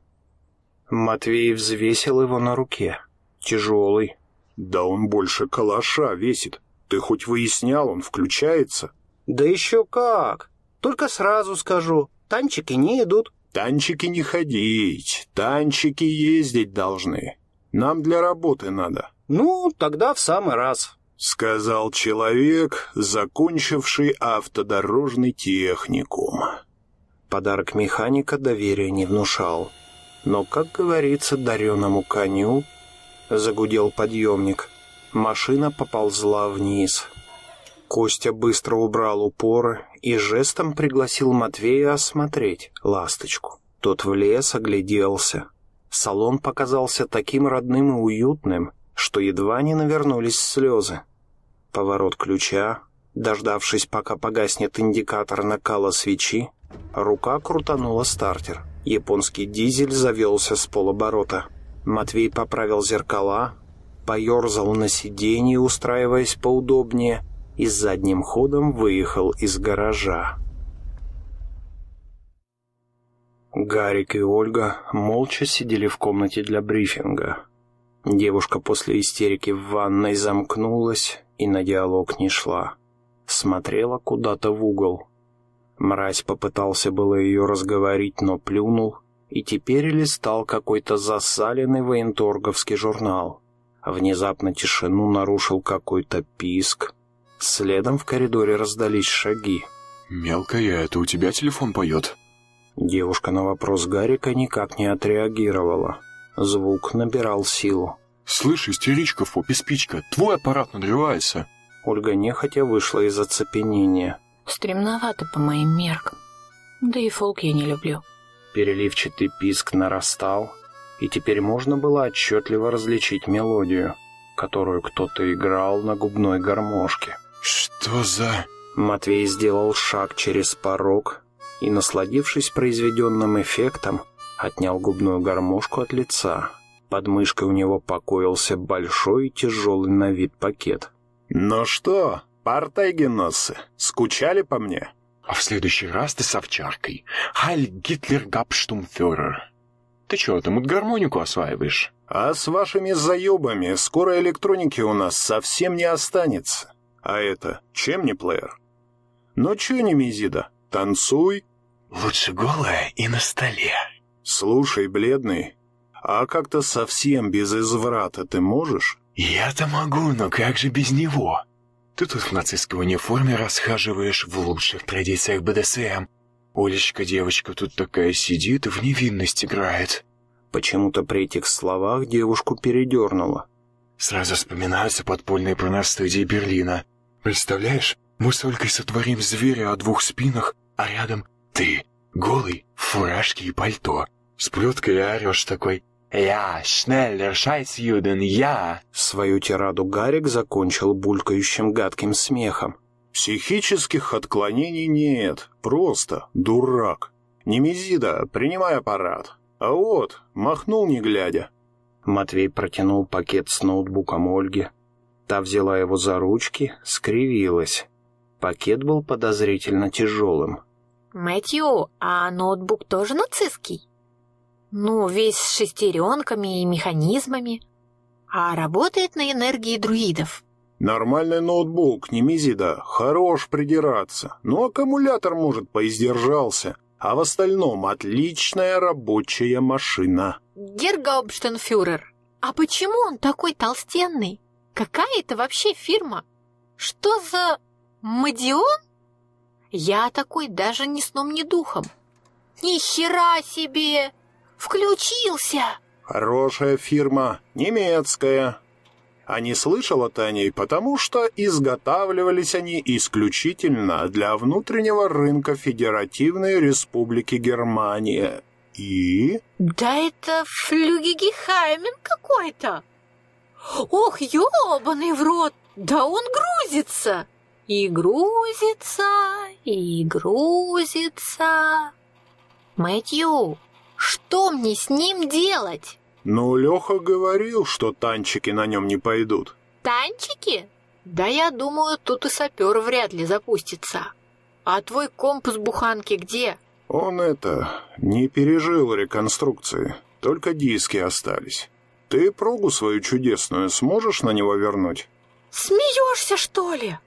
Матвей взвесил его на руке. Тяжелый. Да он больше калаша весит. Ты хоть выяснял, он включается? Да еще как. Только сразу скажу, танчики не идут. Танчики не ходить, танчики ездить должны. Нам для работы надо. Ну, тогда в самый раз. Сказал человек, закончивший автодорожный техникум. Подарок механика доверия не внушал. Но, как говорится, дареному коню загудел подъемник. Машина поползла вниз. Костя быстро убрал упоры и жестом пригласил Матвея осмотреть ласточку. Тот влез, огляделся. Салон показался таким родным и уютным, что едва не навернулись слезы. Поворот ключа, дождавшись, пока погаснет индикатор накала свечи, рука крутанула стартер. Японский дизель завелся с полоборота. Матвей поправил зеркала, поерзал на сиденье, устраиваясь поудобнее, и задним ходом выехал из гаража. Гарик и Ольга молча сидели в комнате для брифинга. Девушка после истерики в ванной замкнулась и на диалог не шла. Смотрела куда-то в угол. Мразь попытался было ее разговорить, но плюнул и теперь листал какой-то засаленный военторговский журнал. Внезапно тишину нарушил какой-то писк. Следом в коридоре раздались шаги. «Мелкая, это у тебя телефон поет?» Девушка на вопрос Гарика никак не отреагировала. Звук набирал силу. «Слышь, истеричка, фопи спичка, твой аппарат надрывается!» Ольга нехотя вышла из оцепенения. Стремновато по моим меркам. Да и фолк я не люблю. Переливчатый писк нарастал, и теперь можно было отчетливо различить мелодию, которую кто-то играл на губной гармошке. «Что за...» Матвей сделал шаг через порог и, насладившись произведенным эффектом, отнял губную гармошку от лица. Под мышкой у него покоился большой и тяжелый на вид пакет. «Ну что, партайгеносы, скучали по мне?» «А в следующий раз ты с овчаркой. Халь Гитлер Габштумфюрер. Ты что, там гармонику осваиваешь?» «А с вашими заебами скоро электроники у нас совсем не останется. А это чем не плеер?» «Ну чё не Мизида, танцуй, Лучше голая и на столе. Слушай, бледный, а как-то совсем без изврата ты можешь? Я-то могу, но как же без него? Ты тут в нацистской униформе расхаживаешь в лучших традициях БДСМ. Олечка, девочка, тут такая сидит и в невинность играет. Почему-то при этих словах девушку передернуло. Сразу вспоминаются подпольные порностудии Берлина. Представляешь, мы с Олькой сотворим зверя о двух спинах, а рядом ты, голый, в фуражке и пальто. С плеткой орешь такой «Я, шнеллер, шайс, юден, я!» Свою тираду Гарик закончил булькающим гадким смехом. Психических отклонений нет, просто дурак. Немезида, принимай аппарат. А вот, махнул не глядя. Матвей протянул пакет с ноутбуком Ольги. Та взяла его за ручки, скривилась. Пакет был подозрительно тяжелым. Мэтью, а ноутбук тоже нацистский? Ну, весь с шестеренками и механизмами. А работает на энергии друидов. Нормальный ноутбук, Немезида, хорош придираться. Но аккумулятор, может, поиздержался. А в остальном отличная рабочая машина. Гергауптштенфюрер, а почему он такой толстенный? Какая это вообще фирма? Что за... Мадион? Я такой даже ни сном, ни духом. Ни хера себе! Включился! Хорошая фирма, немецкая. А не слышала ты о ней, потому что изготавливались они исключительно для внутреннего рынка Федеративной Республики Германия. И... Да это флюгигехаймен какой-то! Ох, ёбаный в рот! Да он грузится! И грузится, и грузится. Мэтью, что мне с ним делать? Ну, Леха говорил, что танчики на нем не пойдут. Танчики? Да я думаю, тут и сапер вряд ли запустится. А твой компас буханки где? Он это, не пережил реконструкции, только диски остались. Ты прогу свою чудесную сможешь на него вернуть? Смеешься, что ли?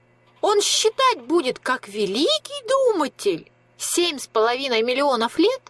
Он считать будет как великий думатель. Семь с половиной миллионов лет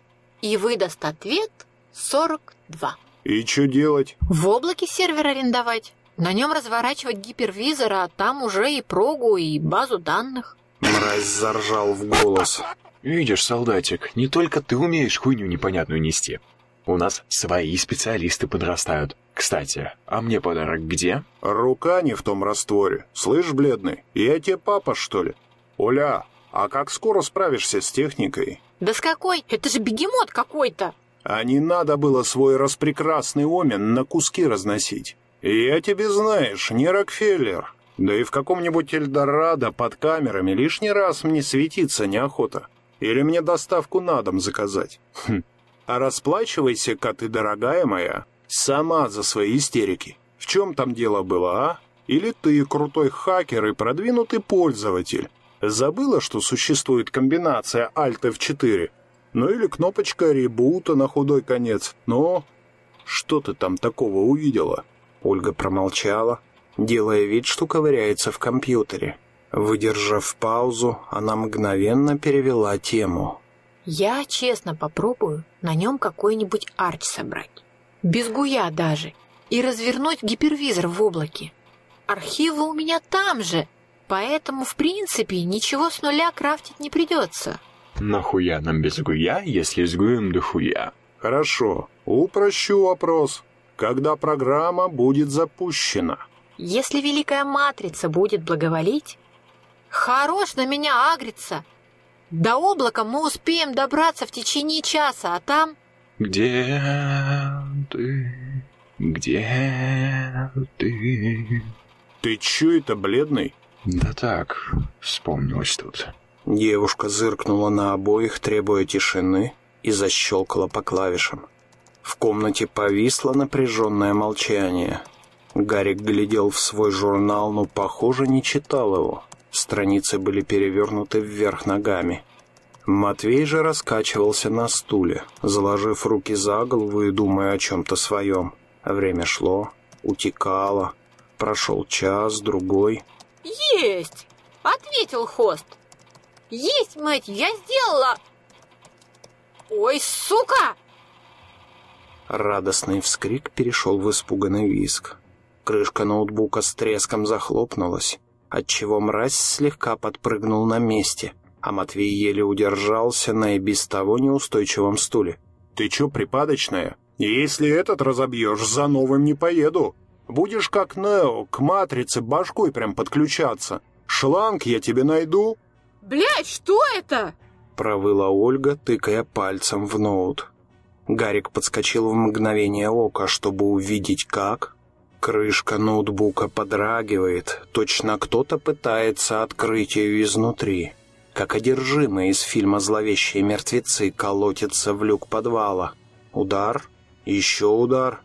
и выдаст ответ 42. И что делать? В облаке сервер арендовать. На нем разворачивать гипервизор, а там уже и прогу, и базу данных. Мразь заржал в голос. Видишь, солдатик, не только ты умеешь хуйню непонятную нести. У нас свои специалисты подрастают. Кстати, а мне подарок где? Рука не в том растворе. Слышь, бледный, я тебе папа, что ли? Оля, а как скоро справишься с техникой? Да с какой? Это же бегемот какой-то. А не надо было свой распрекрасный омен на куски разносить. Я тебе, знаешь, не Рокфеллер. Да и в каком-нибудь Эльдорадо под камерами лишний раз мне светиться неохота. Или мне доставку на дом заказать. Хм. А расплачивайся-ка ты, дорогая моя, сама за свои истерики. В чем там дело было, а? Или ты крутой хакер и продвинутый пользователь? Забыла, что существует комбинация Alt F4? Ну или кнопочка ребута на худой конец. Но что ты там такого увидела? Ольга промолчала, делая вид, что ковыряется в компьютере. Выдержав паузу, она мгновенно перевела тему. Я честно попробую на нем какой-нибудь арч собрать. Без гуя даже. И развернуть гипервизор в облаке. Архивы у меня там же, поэтому, в принципе, ничего с нуля крафтить не придется. Нахуя нам без гуя, если с гуем дохуя? Хорошо, упрощу вопрос. Когда программа будет запущена? Если Великая Матрица будет благоволить, хорош на меня агриться. До облака мы успеем добраться в течение часа, а там... Где ты? Где ты? Ты чё это, бледный? Да так, вспомнилось тут. Девушка зыркнула на обоих, требуя тишины, и защелкала по клавишам. В комнате повисло напряженное молчание. Гарик глядел в свой журнал, но, похоже, не читал его. Страницы были перевернуты вверх ногами. Матвей же раскачивался на стуле, заложив руки за голову и думая о чем-то своем. Время шло, утекало. Прошел час, другой. «Есть!» — ответил хост. «Есть, мать, я сделала!» Ой, сука! Радостный вскрик перешел в испуганный визг. Крышка ноутбука с треском захлопнулась, отчего мразь слегка подпрыгнул на месте, а Матвей еле удержался на и без того неустойчивом стуле. «Ты чё, припадочная? Если этот разобьешь, за новым не поеду. Будешь как Нео, к матрице башкой прям подключаться. Шланг я тебе найду». Блядь, что это? Провыла Ольга, тыкая пальцем в ноут. Гарик подскочил в мгновение ока, чтобы увидеть как. Крышка ноутбука подрагивает, точно кто-то пытается открыть ее изнутри. Как одержимые из фильма «Зловещие мертвецы» колотится в люк подвала. Удар, еще удар.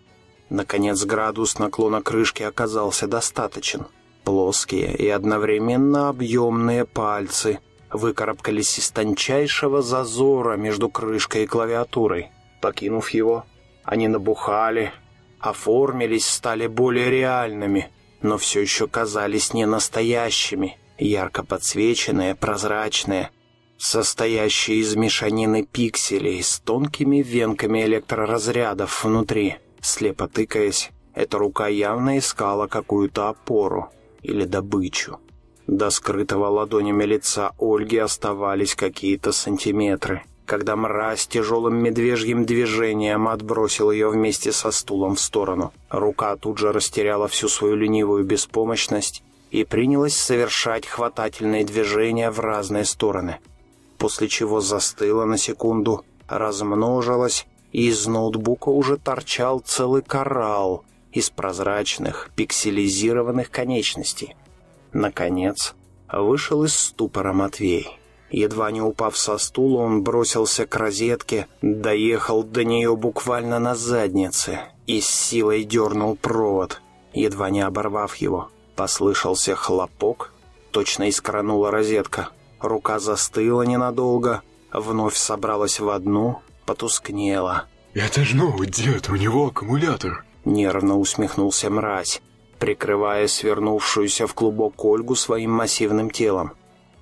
Наконец градус наклона крышки оказался достаточен. Плоские и одновременно объемные пальцы выкарабкались из тончайшего зазора между крышкой и клавиатурой. Покинув его, они набухали, оформились, стали более реальными, но все еще казались не настоящими, ярко подсвеченные, прозрачные, состоящие из мешанины пикселей с тонкими венками электроразрядов внутри. Слепо тыкаясь, эта рука явно искала какую-то опору или добычу. До скрытого ладонями лица Ольги оставались какие-то сантиметры — когда мразь тяжелым медвежьим движением отбросил ее вместе со стулом в сторону. Рука тут же растеряла всю свою ленивую беспомощность и принялась совершать хватательные движения в разные стороны, после чего застыла на секунду, размножилась, и из ноутбука уже торчал целый коралл из прозрачных, пикселизированных конечностей. Наконец, вышел из ступора Матвей. Едва не упав со стула, он бросился к розетке, доехал до нее буквально на заднице и с силой дернул провод, едва не оборвав его. Послышался хлопок, точно искранула розетка. Рука застыла ненадолго, вновь собралась в одну, потускнела. «Это ж новый дед, у него аккумулятор!» Нервно усмехнулся мразь, прикрывая свернувшуюся в клубок Ольгу своим массивным телом.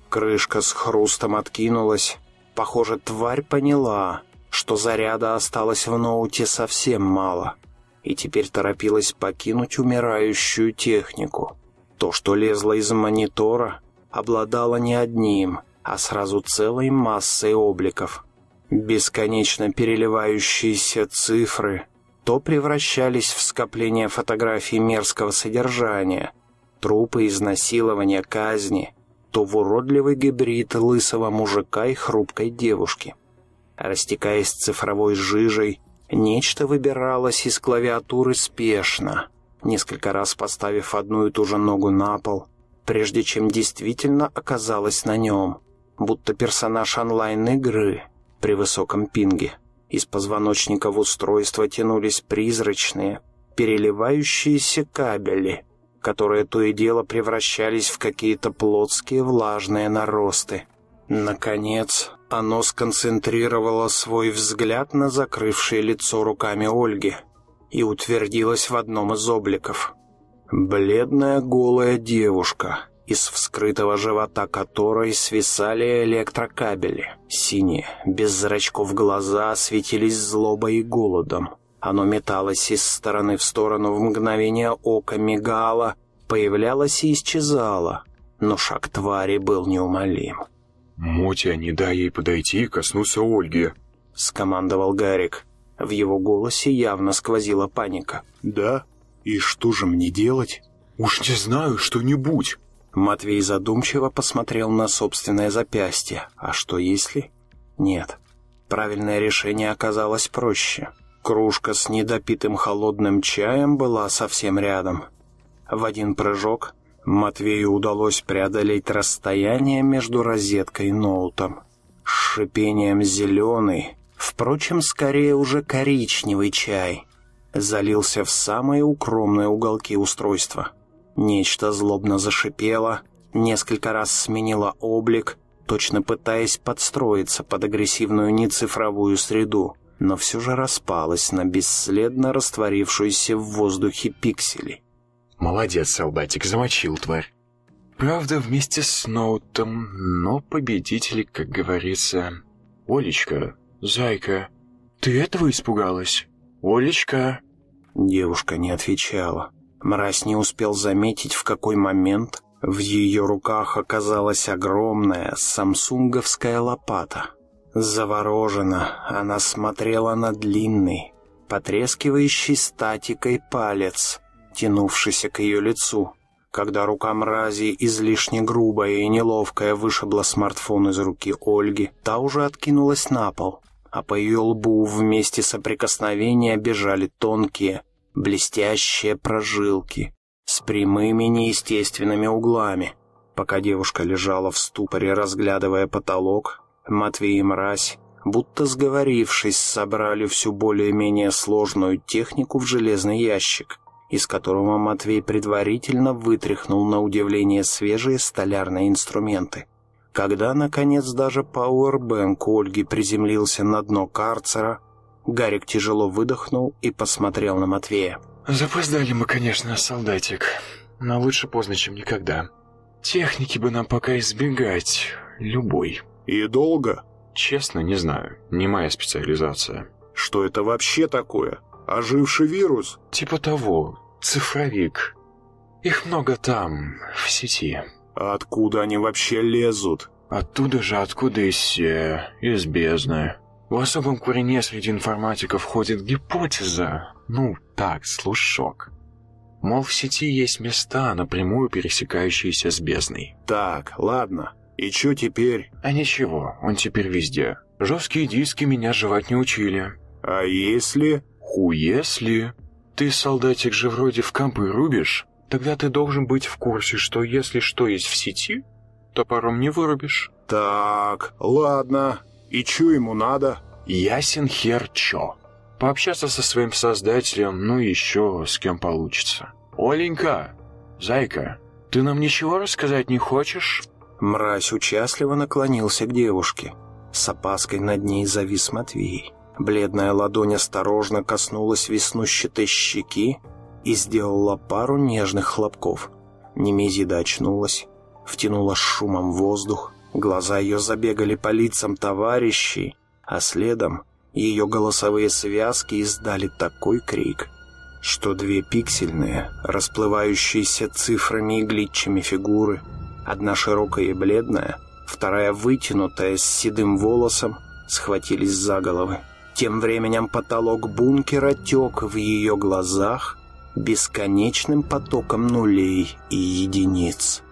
Крышка с хрустом откинулась. Похоже, тварь поняла, что заряда осталось в ноуте совсем мало, и теперь торопилась покинуть умирающую технику. То, что лезло из монитора, обладало не одним, а сразу целой массой обликов. Бесконечно переливающиеся цифры то превращались в скопление фотографий мерзкого содержания, трупы, изнасилования, казни, то в уродливый гибрид лысого мужика и хрупкой девушки. Растекаясь цифровой жижей, нечто выбиралось из клавиатуры спешно, несколько раз поставив одну и ту же ногу на пол, прежде чем действительно оказалось на нем, будто персонаж онлайн-игры при высоком пинге. Из позвоночников устройства тянулись призрачные, переливающиеся кабели — которые то и дело превращались в какие-то плотские влажные наросты. Наконец, оно сконцентрировало свой взгляд на закрывшее лицо руками Ольги и утвердилось в одном из обликов. Бледная голая девушка, из вскрытого живота которой свисали электрокабели. Синие, без зрачков глаза светились злобой и голодом. Оно металось из стороны в сторону в мгновение ока, мигало, появлялось и исчезало, но шаг твари был неумолим. «Мотя, не дай ей подойти и коснуться Ольги», — скомандовал Гарик. В его голосе явно сквозила паника. «Да? И что же мне делать?» «Уж не знаю, что-нибудь». Матвей задумчиво посмотрел на собственное запястье. «А что если?» «Нет. Правильное решение оказалось проще». Кружка с недопитым холодным чаем была совсем рядом. В один прыжок Матвею удалось преодолеть расстояние между розеткой и ноутом. С шипением зеленый, впрочем, скорее уже коричневый чай, залился в самые укромные уголки устройства. Нечто злобно зашипело, несколько раз сменило облик, точно пытаясь подстроиться под агрессивную нецифровую среду но все же распалась на бесследно растворившуюся в воздухе пиксели. «Молодец, солдатик, замочил тварь. Правда, вместе с Ноутом, но победитель, как говорится... Олечка, Зайка, ты этого испугалась? Олечка?» Девушка не отвечала. Мразь не успел заметить, в какой момент в ее руках оказалась огромная самсунговская лопата. Заворожена, она смотрела на длинный, потрескивающий статикой палец, тянувшийся к ее лицу. Когда рука мрази, излишне грубая и неловкая, вышибла смартфон из руки Ольги, та уже откинулась на пол, а по ее лбу вместе соприкосновения бежали тонкие, блестящие прожилки с прямыми неестественными углами. Пока девушка лежала в ступоре, разглядывая потолок, Матвей и Мразь, будто сговорившись, собрали всю более-менее сложную технику в железный ящик, из которого Матвей предварительно вытряхнул на удивление свежие столярные инструменты. Когда, наконец, даже пауэрбэнк Ольги приземлился на дно карцера, Гарик тяжело выдохнул и посмотрел на Матвея. «Запоздали мы, конечно, солдатик, но лучше поздно, чем никогда. Техники бы нам пока избегать, любой». «И долго?» «Честно, не знаю. Не моя специализация». «Что это вообще такое? Оживший вирус?» «Типа того. Цифровик. Их много там, в сети». «А откуда они вообще лезут?» «Оттуда же, откуда и все, из бездны. В особом курине среди информатиков ходит гипотеза, ну так, слушок. Мол, в сети есть места, напрямую пересекающиеся с бездной. Так, ладно. И что теперь? А ничего, он теперь везде. Жесткие диски меня жевать не учили. А если? Ху если? Ты, солдатик, же вроде в компы рубишь. Тогда ты должен быть в курсе, что если что есть в сети, топором не вырубишь. Так, ладно. И чё ему надо? Ясен хер чё. Пообщаться со своим создателем, ну еще с кем получится. Оленька, зайка, ты нам ничего рассказать не хочешь? Мразь участливо наклонился к девушке. С опаской над ней завис Матвей. Бледная ладонь осторожно коснулась веснущатой щеки и сделала пару нежных хлопков. Немезида очнулась, втянула шумом воздух, глаза ее забегали по лицам товарищей, а следом ее голосовые связки издали такой крик, что две пиксельные, расплывающиеся цифрами и глитчами фигуры – Одна широкая и бледная, вторая вытянутая с седым волосом, схватились за головы. Тем временем потолок бункера тек в ее глазах бесконечным потоком нулей и единиц.